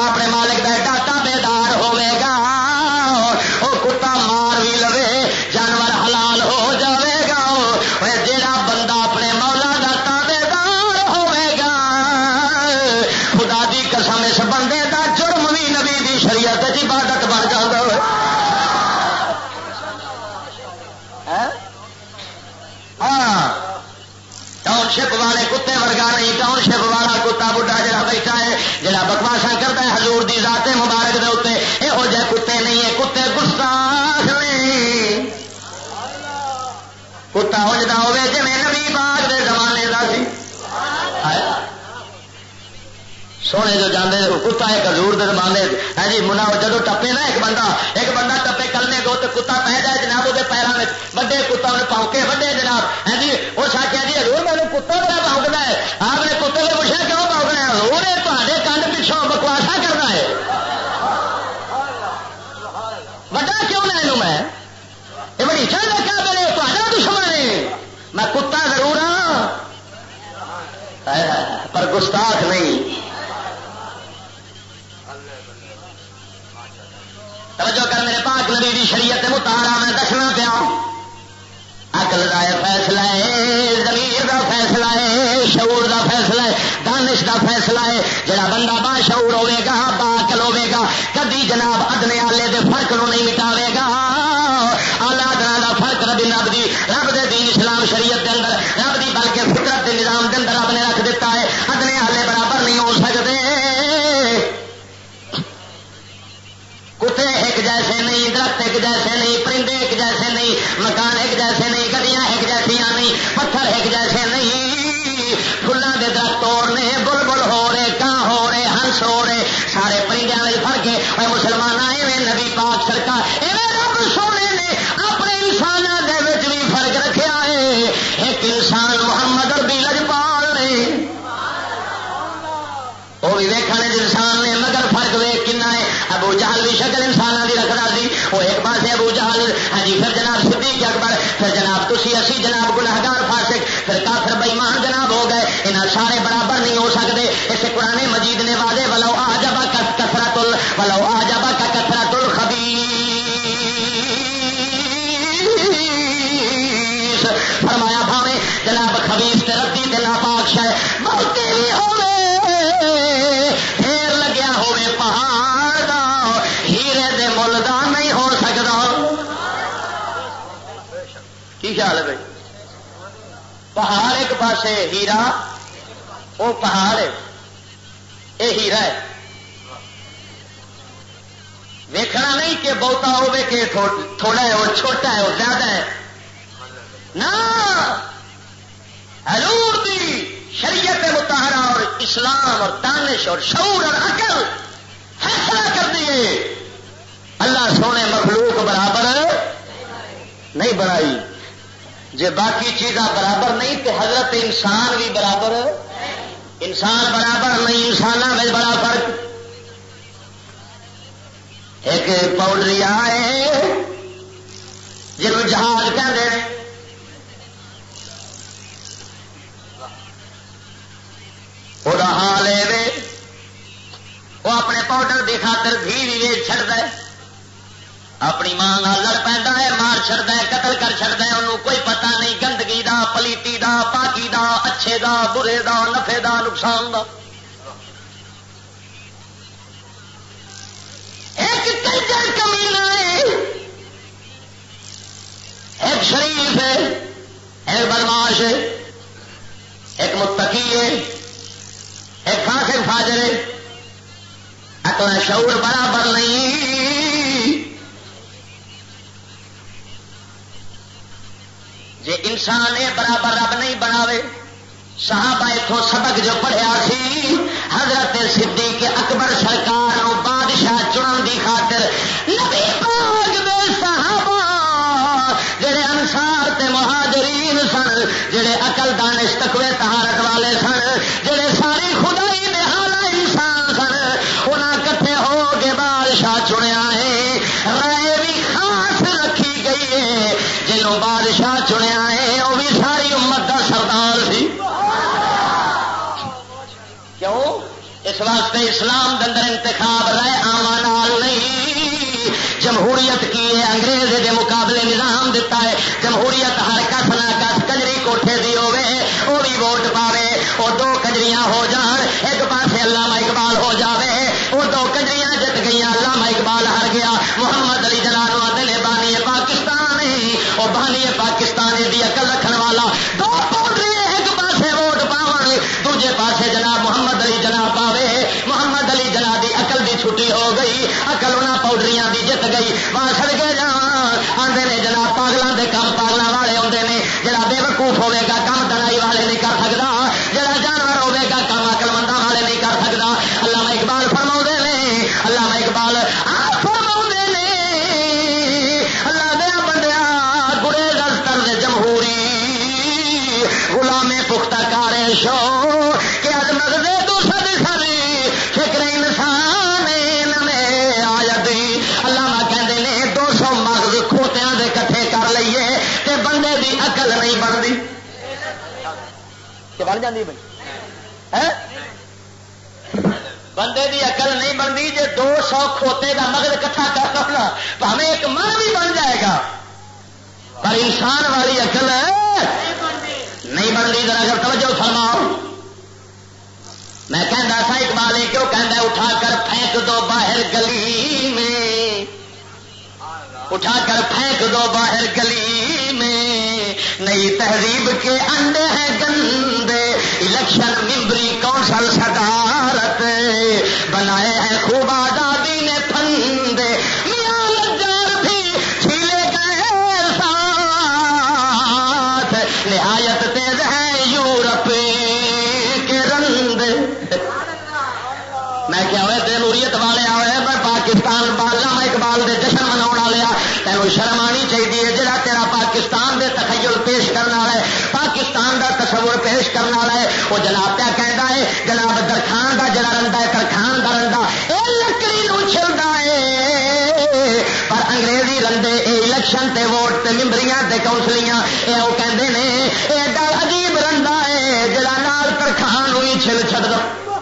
اپنے مالک کا ڈاٹا سونے جو جانے کتا ایک ہزور دے زمانے ہے ہاں جی منا جب ٹپے نا ایک بندہ ایک بندہ ٹپے کلنے کو تو کتا پہ جائے جناب وہ پیروں میں وڈے کتا نے پاؤکے وڈے جناب۔ ہے جی وہ آخیا جی ہزور میرے کتا بڑا پاؤکتا ہے؟ آپ نے کتے کو پوچھا کیوں پاؤکنا ہے؟ ہزور تے کنڈ پچھوں بکواسا کرنا ہے۔ وڈا کیوں نہ یہ میں؟ یہ بڑی چل رکھا میرے تا دشمن ہے۔ میں کتا ضرور ہاں۔ پر گستاخ نہیں۔ توجہ کر میرے پاک نبی دی شریعت متارا میں دسنا پیا۔ اکل کا فیصلہ ہے زمیر کا فیصلہ ہے، شعور کا فیصلہ ہے، دانش کا فیصلہ ہے۔ جڑا بندہ با شعور ہوے گا با اکل ہوے گا، کدی جناب ادنے والے دے فرق نو نہیں مٹاوے گا۔ ایک جیسے نہیں، درخت ایک جیسے نہیں، پرندے ایک جیسے نہیں، مکان ایک جیسے نہیں گڈیاں ایک جیسیا نہیں، پتھر ایک جیسے نہیں۔ فلان کے درخت ہو رہے بل ہو رہے کان ہو رہے، ہنس ہو رہے۔ سارے پرندے میں فرق ہے اور مسلمان ایویں نبی پاک سرکار، ایویں رب سونے نے اپنے انسانوں کے بھی فرق رکھا ہے۔ ایک انسان محمد اربی لجپال نے، وہ بھی ویکھنے انسان نے، مگر فرق ویک کنا ہے۔ ابو جہل بھی انسان کی رکھنا سی وہ ایک پاس ابو جہل ہاں جی پھر جناب صدیق اکبر، پھر جناب تھی اسی جناب گناہگار فاسق، پھر کافر بےمان جناب ہو گئے۔ یہاں سارے برابر نہیں ہو سکتے اس قرآن مجید نے واضح، ولو آ جب کسرت ولو پاسے ہیرا وہ پہاڑ ہے۔ یہ ہیرا ہے۔ ویکھنا نہیں کہ بہتا ہوے کہ تھوڑا ہے وہ چھوٹا ہے وہ زیادہ ہے۔ نہ۔ حضور دی شریعت متحرہ اور اسلام اور دانش اور شعور اور عقل فیصلہ کر دیے اللہ سونے مخلوق برابر نہیں بنائی۔ جی باقی چیزاں برابر نہیں تو حضرت انسان بھی برابر انسان برابر نہیں انسان میں بڑا فرق۔ ایک پاؤڈری آئے، جنہوں جہاز کہتے وہ حال ہے وہ اپنے پاؤڈر کی خاطر بھی بھی ویچ چڑتا ہے۔ اپنی ماں لڑ پہ مار چڑتا ہے، قتل کر چڑتا ہے، انہوں کوئی پتہ نہیں گندگی دا، پلیتی دا، پاکی دا، اچھے دا، برے دا، نفے دا، نقصان دا۔ ایک کلچر کمینا ہے۔ ایک شریف ہے، ایک بدماش ہے، ایک متقی ہے، ایک فاسق فاجر ہے۔ اپنا شعور برابر نہیں۔ جی انسان یہ برابر رب نہیں بناوے، صحابہ اتوں سبق جو پڑھیا سی، حضرت صدیق اکبر سرکار بادشاہ چنن دی خاطر نبی پاک دے صحابہ جڑے انسار تے مہاجرین سن، جڑے اقل دانش تکوے اس واسطے اسلام دندر انتخاب رہے آمان نہیں۔ جمہوریت کی ہے، انگریز کے مقابلے نظام دیتا ہے۔ جمہوریت ہر کس نہ کس کجری کوٹھے دی ہوے وہ بھی ووٹ پاوے۔ وہ دو کجریاں ہو جان، ایک پاسے علامہ اقبال ہو جاوے۔ وہ دو کجریاں جت گئی علامہ اقبال ہار گیا۔ محمد علی جلال آدھے بانی پاکستان وہ بانی پاکستان دی اکل رکھنے وہاں سڑکے جا آتے نے جناب پاگلوں کے کام پاگلوں والے آتے ہیں جڑا بے وقوف ہوے گا کام بن بھائی بندے دی عقل نہیں بنتی جی دو سو کھوتے کا مغز کٹھا کر سکنا تو ہمیں ایک من بھی بن جائے گا۔ پر انسان والی عقل نہیں بنتی۔ ذرا اگر توجہ فرماؤ۔ میں کہنا تھا اقبال، کیوں کہنا اٹھا کر پھینک دو باہر گلی میں۔ اٹھا کر پھینک دو باہر گلی میں۔ نئی تہذیب کے انڈے ہیں گندے۔ الیکشن ممبری کونسل صدارت بنائے ہیں خوب آزادی نے پھندے۔ میاں بھی چھیلے گئے ساتھ۔ نہایت تیز ہے یورپ کے رند۔ میں کیا ہوئے؟ جمہوریت والے آئے میں پاکستان بالا اقبال دے جشن تینوں شرم آنی چاہیے جہاں تیرا پاکستان دے تخیل پیش کرنا والا ہے، پاکستان دا تصور پیش کرنا والا ہے وہ جناب کیا کہتا ہے، جناب درخان دا، جڑا رندا ہے، درخان دا رندا اے لکڑی نو چلتا ہے۔ پر انگریزی رندے اے الیکشن تے ووٹ تے ممبریاں تے کونسلیاں، اے وہ کہندے نے، اے ایڈا عجیب رندا ہے، جڑا نال ترخان نو ہی چھل چھڈ دو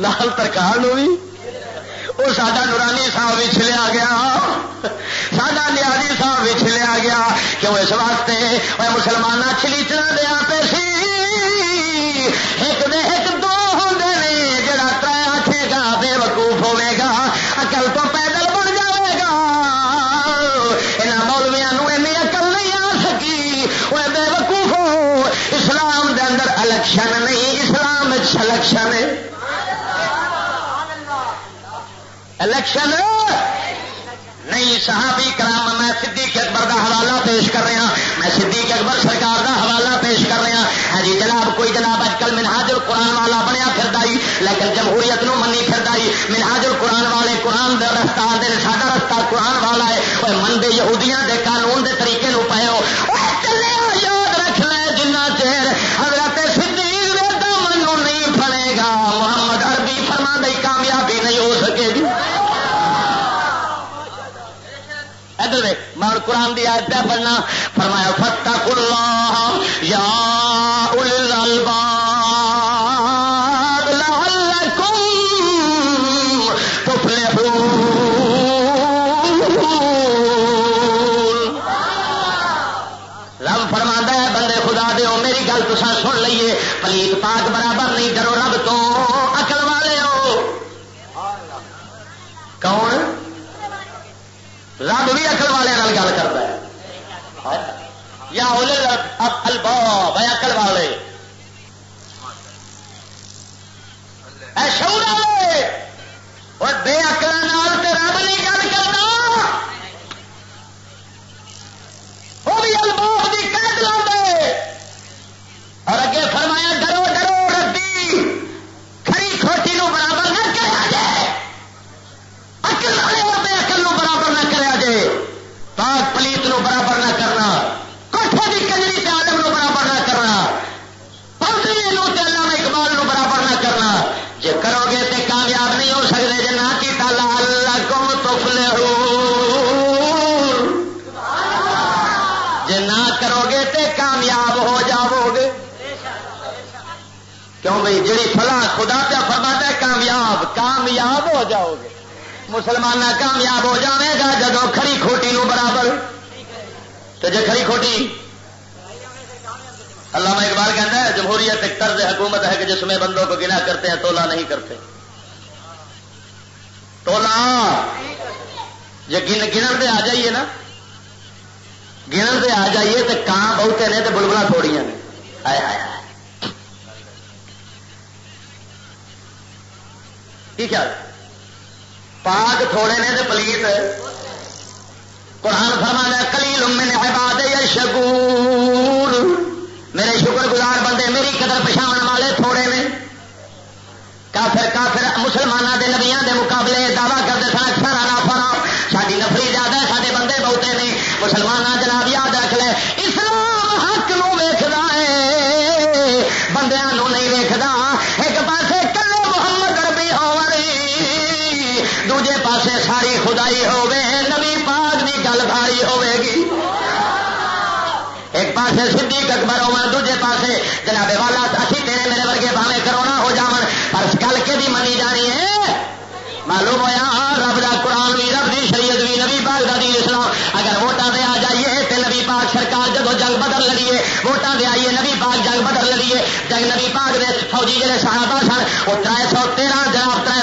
لال ترکان بھی وہ سڈا نورانی صاحب بھی چلیا گیا۔ ساڈا نیازی صاحب بھی چلیا گیا۔ کیوں اس واسطے وہ مسلمان چلیچلا دیا پہ سی؟ الیکشن نہیں، صحابی کرام، میں صدیق اکبر کا حوالہ پیش کر رہا میں صدیق اکبر سرکار کا حوالہ پیش کر رہا ہاں جی جناب، کوئی جناب اج کل منہاج قرآن والا بنیا پھر لیکن جمہوریت نو منی پھر منہاج قرآن والے قرآن کا رستہ آدھے ساڈا رستہ قرآن والا ہے۔ وہ منگے یہودیاں دے قانون دے طریقے نو پاؤ میں قرآن دی آیت پہ پڑھنا فرمایا فتح اللہ یا یا الباب ہے اکل والے۔ اے شعور والے، اور بے اکل تے رب نہیں گل کرنا۔ وہ بھی الباب کی قید لا اور اگے فرمایا، ڈرو ڈرو، ربی، کھڑی کھوٹی نو برابر نہ کرا جائے۔ اکل والے اور بے اکل نو برابر نہ کرا جائے۔ پاک پلیت نو برابر نہ کرنا۔ کیوں بھائی جی فلاں خدا پہ فرما ہے، کامیاب کامیاب ہو جاؤ گے۔ مسلمان کامیاب ہو جائے گا جب کھڑی کھوٹی نو برابر۔ تو جی کھڑی کھوٹی، علامہ اقبال کہتا ہے، جمہوریت ایک طرز حکومت ہے کہ جس میں بندوں کو گنا کرتے ہیں، تولا نہیں کرتے۔ تولا! جی گن گن دے آ جائیے نا۔ گن دے آ جائیے تو کان بہتے نے تو بلبلا تھوڑیاں نے۔ آیا آیا کی خیال پاک تھوڑے نے تو پلیت قرآن فرما کلی لمے نے عباد شکور میرے شکر گزار بندے، میری قدر پچھاڑ والے تھوڑے نے۔ کافر کافر مسلمانوں کے نبیا کے مقابلے دعوی کرتے سن، اکثر نہ فرا ساری نفری زیادہ سارے بندے بہتے نے۔ مسلمان جناب یاد رکھ لے خدائی ہوے نبی پاک کی گل بھاری ہوے گی۔ ایک پاسے صدیق اکبر ہو دوجے پاسے جناب والا، اسی تیرے میرے ورگے بھاوے کرونا ہو جاون۔ پر گل کے بھی منی جانی ہے؟ معلوم ہوا رب دا قرآن بھی رب دی شریعت بھی نبی پاک دا دین اسلام۔ اگر ووٹاں دے آ جائیے تے نبی پاک سرکار جب جنگ بدل لڑیے، ووٹاں دے آئیے، نبی پاک جنگ بدل لڑیے۔ جنگ نبی پاک دے فوجی جڑے صحابہ سن، وہ تر سو تیرہ جناب تر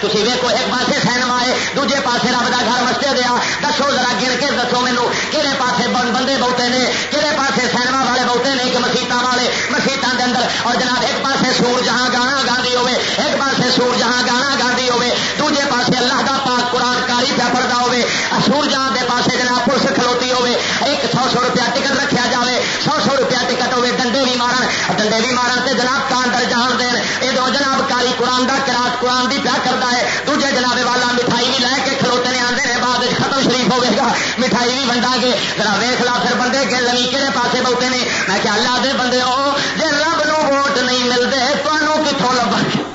تھی ویکو ایک پاسے سینما ہے، دوجے پاسے رب کا گھر مستے دیا دسو ذرا گر کے، دسو مینو کہڑے پاسے بندے بہتے نے کہڑے پاسے سینما والے بہتے نے کہ مسیطا والے مسیطان کے اندر۔ اور جناب، ایک پاسے سور جہاں گانا گاندھی ہوے ایک پاسے سور جہاں گانا گاندھی ہوے دوجے پاسے اللہ کا پاک قرآن کاری پیا پڑتا ہوے سور جہاں کے پاسے جناب پولیس کھلوتی ہوے ایک سو سو روپیہ ٹکٹ رکھا جائے سو سو روپیہ ٹکٹ ہوے ڈنڈے بھی مارن۔ ڈنڈے بھی مارن سے جناب کان در جان دین۔ یہ دو جناب کاری قرآن کا کراس قرآن کی مٹھائی بھی ونڈا گے ذرا ویخ لا پھر بندے کے لمی کہڑے پاسے بہتے نے؟ میں کیا اللہ دے بندے ہو جی رب نو ووٹ نہیں ملتے تمہوں کتوں لبا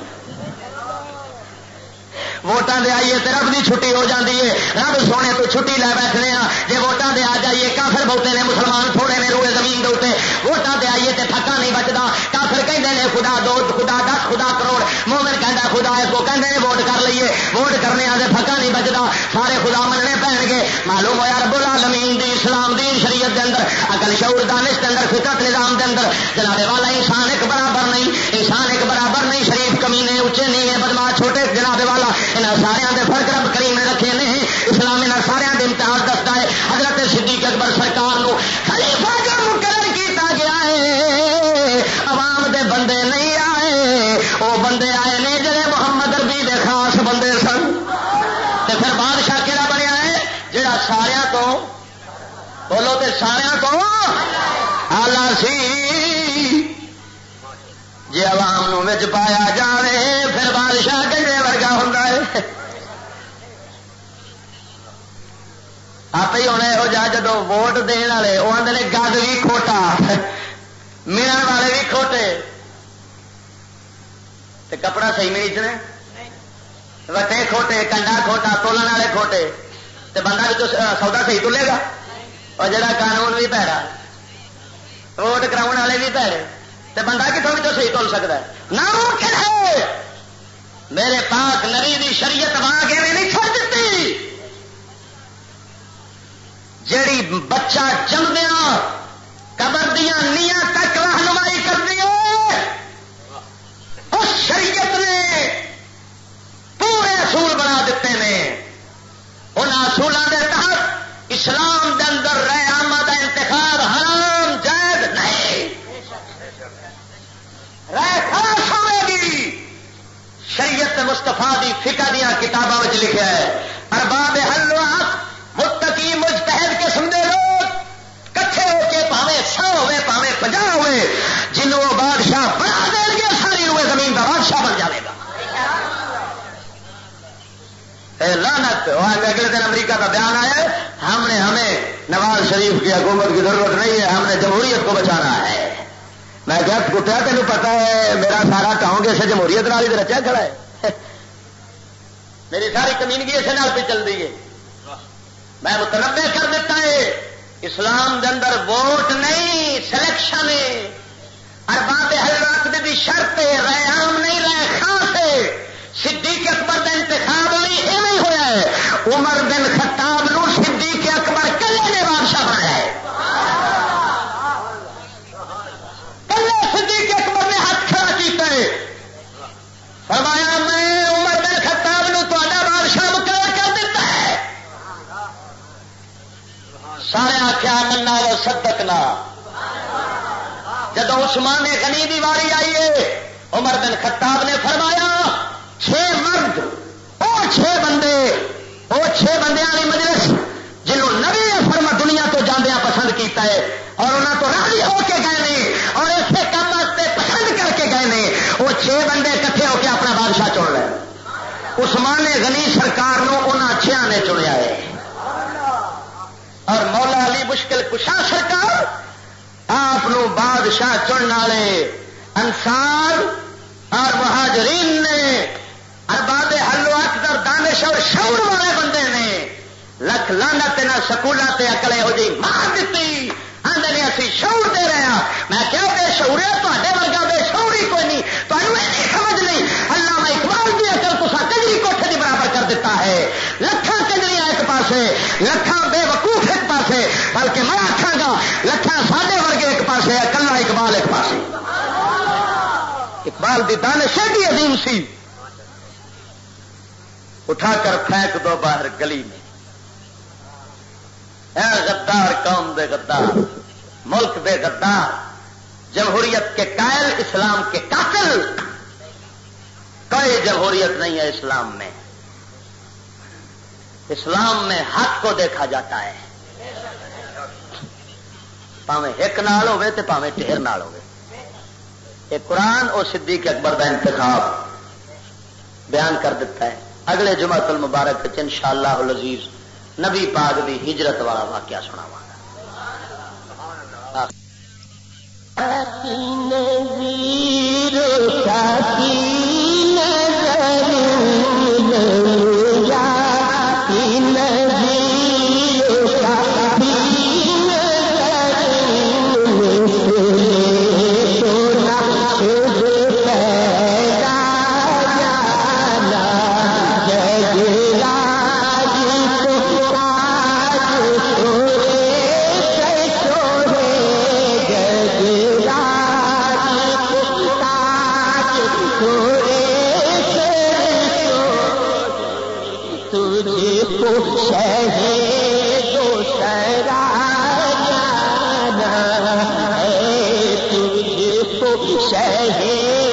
ووٹان دے آئیے تو رب کی چھٹی ہو جاتی ہے۔ رب سونے تو چھٹی لے بیٹھنے ہاں جی ووٹان دے آ جائیے، کافر بہتے نے، مسلمان تھوڑے نے روئے زمین کے اتنے ووٹان دے آئیے تو پکا نہیں بچتا کافر کہتے ہیں خدا دو خدا دس خدا کروڑ۔ مومن کہہ خدا اس کو کہتے ہیں ووٹ کر لیے ووٹ کرنے آتے پکا نہیں بچتا سارے خدا مننے پہن گے معلوم ہوا رب العالمین دی اسلام دی شریعت دے اندر اکل شعور دانش کے اندر، فطرت نظام کے اندر۔ جناب والا انسان ایک برابر نہیں، انسان ایک برابر سارا تو آلہ سی۔ جی عوام پایا جائے پھر بادشاہ کنڈے ورگا ہوں آپ ہی ہونا یہو جہ جدو ووٹ دن والے وہ آدھے گد بھی کھوٹا۔ ملن والے بھی کھوٹے۔ تے کپڑا صحیح مریچنے وٹے کھوٹے، کنڈا کھوٹا، تولن والے کھوٹے۔ تے بندہ بھی تو سودا صحیح تلے گا۔ اور جڑا قانون بھی پیڑا ووٹ کراؤ والے بھی پیڑے تے بندہ کتوں بھی تو صحیح تل سکتا ہے؟ ناممکن ہے! میرے پاک نری دی شریعت وہاں کے نہیں چھوڑ دیتی جیڑی بچہ جمدیا قبر دیا نیا تک رہنمائی کر دی اس شریعت نے پورے اصول بنا دیتے ہیں۔ ان اصولوں کے تحت اسلام کے اندر رہ آمد کا انتخاب حرام، جائز نہیں۔ رہ خاص ہوئے گی۔ شریعت مستفا دی فکا دیا کتابوں میں لکھا ہے، ارباب حلوا متقی، مجتہد کے سمندے لوگ، کٹھے ہو کے پاوے، سو ہوئے، پاوے پنجا ہوئے، جنہوں وہ بادشاہ بنا دیں گے ساری روئے زمین کا بادشاہ بن جائے گا لانت اگلے دن امریکہ کا بیان آیا ہم نے ہمیں نواز شریف کی حکومت کی ضرورت نہیں ہے، ہم نے جمہوریت کو بچانا ہے۔ میں کیا کتیا تین پتا ہے، میرا سارا ٹاؤں گے اسے جمہوریت نال ہی رچا کھڑا ہے۔ میری ساری کمینگی اسے نال پہ چل رہی ہے۔ میں متنوع کر دیتا ہے، اسلام دے اندر ووٹ نہیں، سلیکشن ارباب حل بھی شرط رائے عام نہیں رائے خاص ہے۔ صدیق اکبر کا انتخاب ہوئی یہ نہیں ہوا ہے۔ عمر بن خطاب نو صدیق اکبر کلے نے بادشاہ بنایا ہے۔ کلے صدیق اکبر نے ہاتھ کھڑا کیتا ہے۔ فرمایا، میں عمر بن خطاب نو تا بادشاہ مقرر کر دیتا ہے۔ سارے آخیا منا سدک نہ۔ جب عثمان غنی کی واری آئی ہے، عمر بن خطاب نے فرمایا چھ مرد وہ چھ بندے وہ چھ بندے والی مجلس جنہوں نبی فرما دنیا تو جاندیا پسند کیتا ہے اور انہوں تو راضی ہو کے گئے ہیں اور اسے کام واسطے پسند کر کے گئے ہیں وہ چھ بندے کٹھے ہو کے اپنا بادشاہ چن لے عثمان غنی سرکار انہوں چھیا نے چنیا ہے۔ اور مولا علی مشکل کشا سرکار آپ بادشاہ چننے والے انسار اور مہاجرین نے ارباب ہلو اکثر دانش اور شور والے بندے نے لکھ لانا تین سکولوں سے اکلے ہو جی مار دیتی آدھے نے اسی شعور دے رہے ہیں میں کیا بے شعور ہے تے ورگا بے شعور ہی کوئی نہیں۔ تمہیں نہیں سمجھ نہیں اللہ میں اقبال دی اکل تو کجری کوٹھے کی برابر کر دیتا ہے۔ لکھان کجری ایک پاسے لکھان بے وقوف ایک پاسے، بلکہ میں آخا گا لکھان ساڈے ورگے ایک پاسے کلا اقبال ایک پاسے۔ اقبال دی دانش ایڈی عظیم سی۔ اٹھا کر پھینک دو باہر گلی میں۔ اے غدار، قوم دے غدار، ملک دے غدار، جمہوریت کے قائل، اسلام کے قاتل۔ کوئی جمہوریت نہیں ہے اسلام میں۔ اسلام میں حق کو دیکھا جاتا ہے۔ پاوے ایک نال ہوے تو پاوے ٹھہر نال ہوے یہ قرآن اور صدیق اکبر کا انتخاب بیان کر دیتا ہے۔ اگلے جمعہ تل مبارک ان شاء اللہ العزیز نبی پاک دی ہجرت والا واقعہ سناوا گا۔ شہر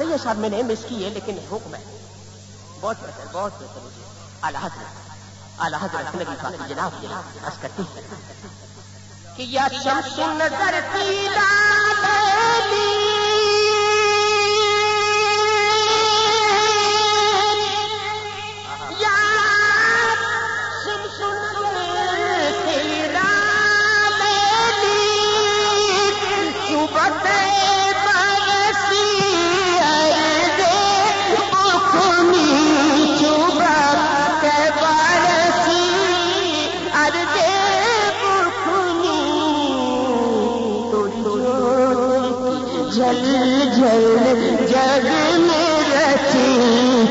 اعلیٰ حضرت کے میں نے مس کی ہے، لیکن حکم ہے۔ بہت بہتر بہت بہتر اعلیٰ حضرت نبی پاک جناب جناب بس کرتی کہ یا شمس نظر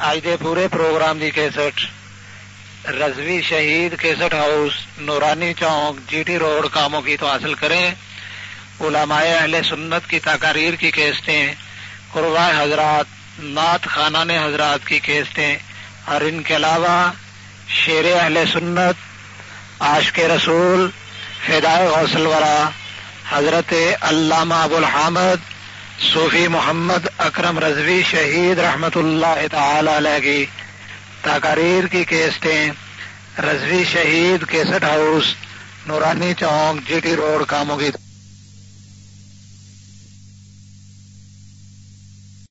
آج دے پورے پروگرام دی کیسٹ رضوی شہید کیسٹ ہاؤس نورانی چوک جی ٹی روڈ کاموں کی تو حاصل کریں۔ علماء اہل سنت کی تقاریر کی کیسٹیں قربا حضرات، نعت خانان حضرات کی کیسٹیں اور ان کے علاوہ شیر اہل سنت، عاشق رسول، فدائے غوثل ورا، حضرت علامہ ابو الحامد، صوفی محمد اکرم رضوی شہید رحمت اللہ تعالی علیہ کی تقاریر کی کیسٹیں رضوی شہید کیسٹ ہاؤس نورانی چوک جی ٹی روڈ کاموں کی